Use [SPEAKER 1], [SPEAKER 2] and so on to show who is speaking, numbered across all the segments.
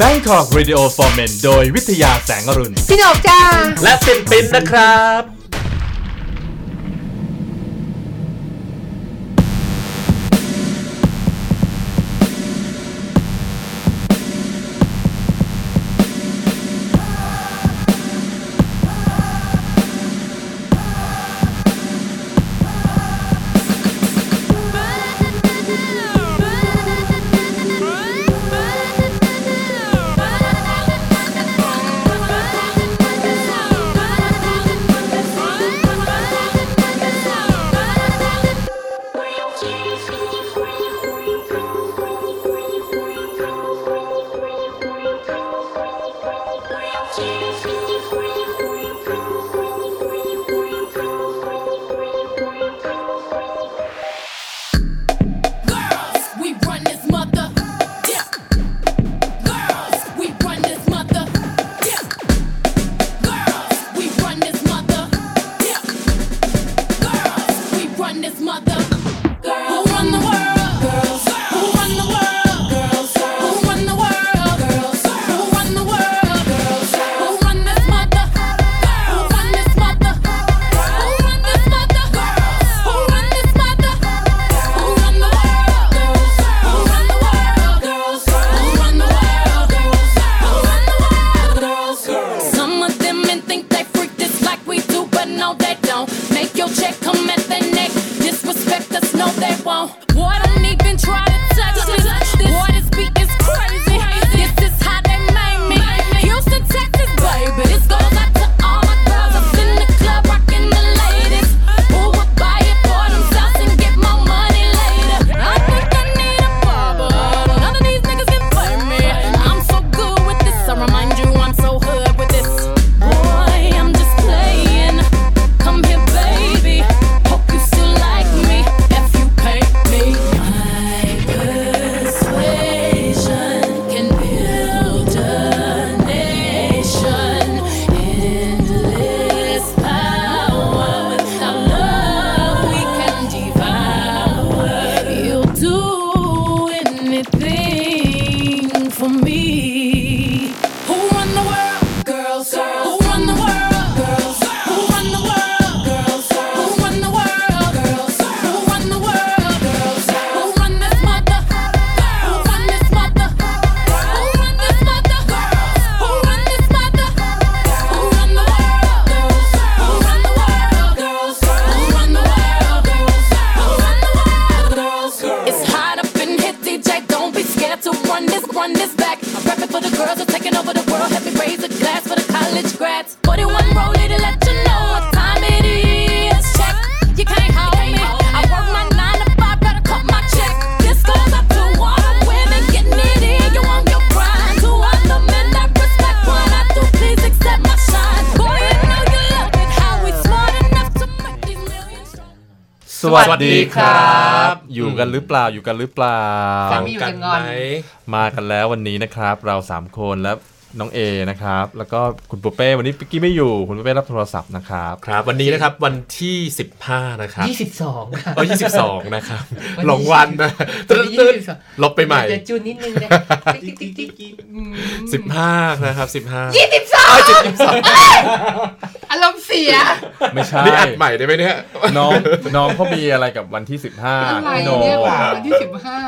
[SPEAKER 1] Bangkok Radio for Men โดยวิทยาแสงอรุณ
[SPEAKER 2] พี่หนกจ้า
[SPEAKER 1] และปินปินนะครับ
[SPEAKER 3] no, they don't. Make your check come at the neck. Disrespect us, no, they won't.
[SPEAKER 1] สวัสดีครับ อยู่กันหรือเปล่าอยู่กันหรือเปล่า
[SPEAKER 2] ฟังไม่อยู่กันงอน
[SPEAKER 1] มากันแล้ววันนี้นะครับ เราสามคนและ น้องเอนะครับ แล้วก็คุณปุเป้วันนี้ปิกกี้ไม่อยู่ คุณปุเป้รับโทรศัพท์นะครับ
[SPEAKER 4] ครับ วันนี้นะครับวันที่ 15 นะครับ
[SPEAKER 2] ยี่สิบสองค่ะ
[SPEAKER 4] เออ22นะครับ
[SPEAKER 2] วันที่
[SPEAKER 4] หลงวันนะ
[SPEAKER 2] วั
[SPEAKER 4] ตึ๊
[SPEAKER 2] น
[SPEAKER 4] ด
[SPEAKER 2] ที่
[SPEAKER 4] ตึ๊ด
[SPEAKER 2] 22
[SPEAKER 4] ลบไปใหม่
[SPEAKER 2] จะจูนนิดนึงนะติ๊กติ๊กติ๊กติ๊กอืม
[SPEAKER 4] 15นะครับ15
[SPEAKER 2] ยี่สิบสองอารมณ์เสีย
[SPEAKER 1] ไม่ใช่
[SPEAKER 4] นี่อัดใหม่ได้ไหมเนี่ย
[SPEAKER 1] น้องน้องเขามีอะไรกับวันที่15
[SPEAKER 2] อะไร
[SPEAKER 1] พี่โน
[SPEAKER 2] เนี่ยค่ะวันที่สิบห้า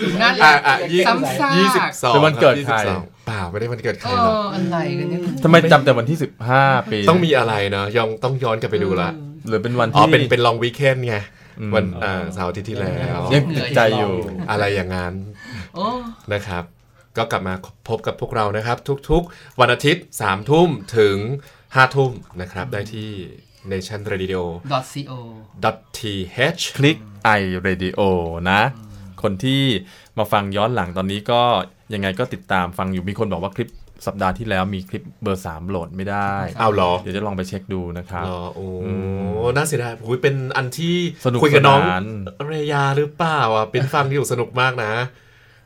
[SPEAKER 2] ถึงนั่นแห
[SPEAKER 4] อะ
[SPEAKER 2] ละ
[SPEAKER 4] อะยี่
[SPEAKER 2] ซ้ำซาก
[SPEAKER 4] ยี่สิบสอง
[SPEAKER 1] เป็นวันเกิดใคร
[SPEAKER 4] ยี่สิบสอง เปล่าไม่ได้วันเกิดใค
[SPEAKER 2] เอ
[SPEAKER 4] รหรอก
[SPEAKER 2] ออะไรกันเนี่ย
[SPEAKER 1] ทำไมจำแต่วันที่15ปี
[SPEAKER 4] ต้องมีอะไรเนาะยองต้องย้อนกลับไปดูละ
[SPEAKER 1] หรือเป็นวัน
[SPEAKER 4] อ๋อ
[SPEAKER 1] ที่
[SPEAKER 4] เป็นเป็นลองวีคเอนไง
[SPEAKER 1] อืม
[SPEAKER 4] วันอ่าเสาร์อาทิตย์ที่แล้ว
[SPEAKER 1] ยังติดใจอยู่
[SPEAKER 4] อะไรอย่างนั้น
[SPEAKER 2] โอ้
[SPEAKER 4] นะครับ ก็กลับมาพบกับพวกเรานะครับ ทุกๆ วันอาทิตย์3ทุ่มถึง5ทุ่มนะครับ ได้ที่ nation radio
[SPEAKER 2] dot co
[SPEAKER 4] th
[SPEAKER 1] คลิก i radio นะ คนที่มาฟังย้อนหลังตอนนี้ก็ยังไงก็ติดตามฟังอยู่มีคนบอกว่าคลิปสัปดาห์ที่แล้วมีคลิปเบอร์ 3 โหลดไม่ได้
[SPEAKER 4] เอาเหรอ
[SPEAKER 1] เดี๋ยวจะลองไปเช็คดูนะครับ
[SPEAKER 4] เหรอโอ้น่าเสียดายโอ้ยเป็นอันที่
[SPEAKER 1] สนุก
[SPEAKER 4] คุยกับน้อง
[SPEAKER 1] สนาน
[SPEAKER 4] เรยาหรือเปล่าอะเป็นฟังอยู่สนุกมากนะ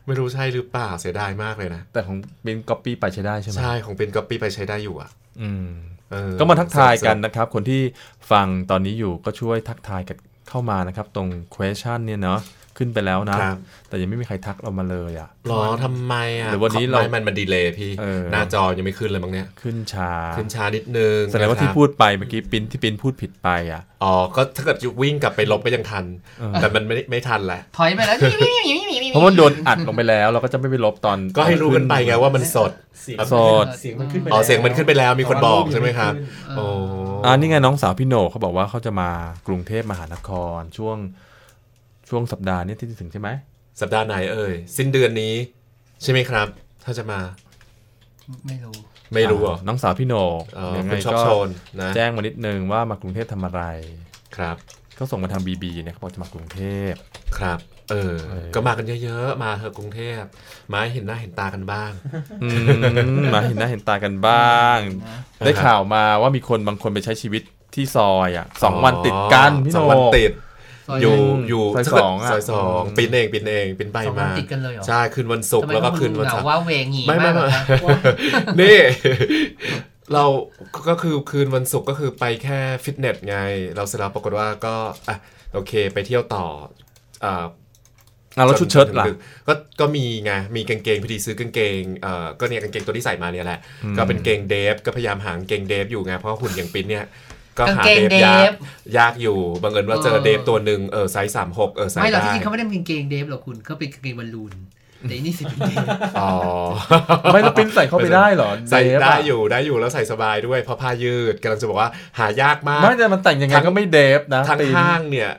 [SPEAKER 4] ไม่รู้ใช่หรือเปล่าเสียดายมากเลยนะ
[SPEAKER 1] แต่ของปิ้นก๊อปปี้ไปใช้ได้ใช่ไหม
[SPEAKER 4] ใช่ของปิ้นก๊อปปี้ไปใช้ได้อยู่อะ
[SPEAKER 1] อืม
[SPEAKER 4] เออ
[SPEAKER 1] ก็มาทักทายกันนะครับ คนที่ฟังตอนนี้อยู่ก็ช่วยทักทายกันเข้ามานะครับ ตรง question เนี่ยเนาะ ขึ้นไปแล้วนะ
[SPEAKER 4] ครับ
[SPEAKER 1] แต่ยังไม่มีใครทักเรามาเลยอะ
[SPEAKER 4] หรอทำไมอะ
[SPEAKER 1] หรือวันนี้เรา
[SPEAKER 4] ไม่มันมันดีเลยพี่
[SPEAKER 1] เออ
[SPEAKER 4] หน้าจอยังไม่ขึ้นเลยมั้งเนี่ย
[SPEAKER 1] ขึ้นช้า
[SPEAKER 4] ขึ้นช้านิดนึง
[SPEAKER 1] แสดงว่า
[SPEAKER 4] นะครับ
[SPEAKER 1] ที่พูดไปเมื่อกี้ปินที่ปินพูดผิดไปอะ
[SPEAKER 4] อ๋อ ก็ถ้าเกิดวิ่งกลับไปลบก็ยังทัน
[SPEAKER 1] เออ
[SPEAKER 4] แต่มันไม่ไม่ทันแหละ
[SPEAKER 2] ถอยไปแล้วนี่นี่นี่นี่นี่
[SPEAKER 1] เพราะมันโดนอัดลงไปแล้ว เราก็จะไม่ไปลบตอน
[SPEAKER 4] ก็ให้รู้กันไปไงว่ามันสด
[SPEAKER 5] เสียง
[SPEAKER 1] สด
[SPEAKER 5] เสียงมันขึ้นไป
[SPEAKER 4] อ๋อเสียงมันขึ้นไปแล้วมีคนบอกใช่ไหมครับโอ้
[SPEAKER 1] อ่านี่ไงน้องสาวพี่โหนกเขาบอกว่าเขาจะมากรุงเทพมหานครช่วง ช่วงสัปดาห์นี้ที่จะถึงใช่ไหม
[SPEAKER 4] สัปดาห์ไหนเอ่ยสิ้นเดือนนี้ ใช่ไหมครับ ถ้าจะมา
[SPEAKER 2] ไม่รู้
[SPEAKER 4] ไม่รู้เหรอ
[SPEAKER 1] น้องสาวพี่โหนก
[SPEAKER 4] อ๋อ
[SPEAKER 1] ยัง
[SPEAKER 4] คุ
[SPEAKER 1] ไง
[SPEAKER 4] ณชอบ
[SPEAKER 1] ก็
[SPEAKER 4] โชนนะ
[SPEAKER 1] แจ้งมานิดนึงว่ามากรุงเทพทำอะไร
[SPEAKER 4] ครับ
[SPEAKER 1] ก็ส่งมาทางบีบีเนี่ยเขาบอกจะมากรุงเทพ
[SPEAKER 4] ครับ เออ
[SPEAKER 1] เออ
[SPEAKER 4] ก็มากันเยอะๆ มาเถอะกรุงเทพ มาให้เห็นหน้าเห็นตากันบ้าง
[SPEAKER 1] อืมมาเห็นหน้าเห็นตากันบ้าง ได้ข่าวมาว่ามีคนบางคนไปใช้ชีวิตที่ซอยอะสองวันติดกันพี่โห
[SPEAKER 4] ส
[SPEAKER 1] น
[SPEAKER 4] องวัน
[SPEAKER 1] ก
[SPEAKER 4] ติด
[SPEAKER 2] ซ อย
[SPEAKER 4] อยู่
[SPEAKER 1] อืม
[SPEAKER 4] อยู่
[SPEAKER 1] ซอย
[SPEAKER 4] ถ้าเกิด
[SPEAKER 1] สองอะ
[SPEAKER 4] ซอยสอง
[SPEAKER 1] อืม
[SPEAKER 4] ปินเองปินเองปินไป
[SPEAKER 2] สองวัน
[SPEAKER 4] มา
[SPEAKER 2] ติดกันเลยเหรอ
[SPEAKER 4] ใช่คืนวันศุกร์แล้วก็คืนวัน
[SPEAKER 2] เห
[SPEAKER 4] เสางร์
[SPEAKER 2] ว่าเวงี
[SPEAKER 4] ไม่ไม่า
[SPEAKER 2] ก
[SPEAKER 4] ไม่
[SPEAKER 2] เหรอคะ
[SPEAKER 4] นี่เราก็คือคืนวันศุกร์ก็คือไปแค่ฟิตเนสไง เราเสร็จแล้วปรากฏว่าก็อะโอเคไปเที่ยวต่ออ่า
[SPEAKER 1] อะแล้วชุดเชิ้ตล่ะ
[SPEAKER 4] จนถึงดึกก็ก็มีไงมีกางเกงพอดีซื้อกางเกงเอ่อก็เนี่ยกางเกงตัวที่ใส่มาเนี่ยแหละ
[SPEAKER 1] อืม
[SPEAKER 4] ก็เป็นเกงเดฟก็พยายามหากางเกงเดฟอยู่ไงเพราะหุ่นอย่างปิ้นเนี่ย ก็หากา
[SPEAKER 2] งเกง
[SPEAKER 4] เดฟยาก
[SPEAKER 2] เดฟ
[SPEAKER 4] ยากอยู่บังเอิญว่าเจอ
[SPEAKER 2] เออ
[SPEAKER 4] เดฟตัวหนึ่งเออไซส์สามหกเออใส่
[SPEAKER 2] ไม่หรอก
[SPEAKER 4] ได้
[SPEAKER 2] ที่จริงเขาไม่ได้เป็นกางเกงเดฟหรอกคุณเขาเป็นกางเกงบอลลูนแต่อันนี่สิเป็นเดฟ
[SPEAKER 4] อ๋อ
[SPEAKER 1] ไม่แล้วปิ้นใส่เข้าไปได้เหรอ
[SPEAKER 4] ใส่
[SPEAKER 1] เดฟ
[SPEAKER 4] ได้
[SPEAKER 1] อะ
[SPEAKER 4] อยู่ได้อยู่แล้วใส่สบายด้วยเพราะผ้ายืดกำลังจะบอกว่าหายากมาก
[SPEAKER 1] ไม่แต่มันแต่งยังไง
[SPEAKER 4] ทั้ง
[SPEAKER 1] ก็ไม่เดฟนะ
[SPEAKER 4] ทาง
[SPEAKER 1] ปิ้น
[SPEAKER 4] ห้างเนี่ย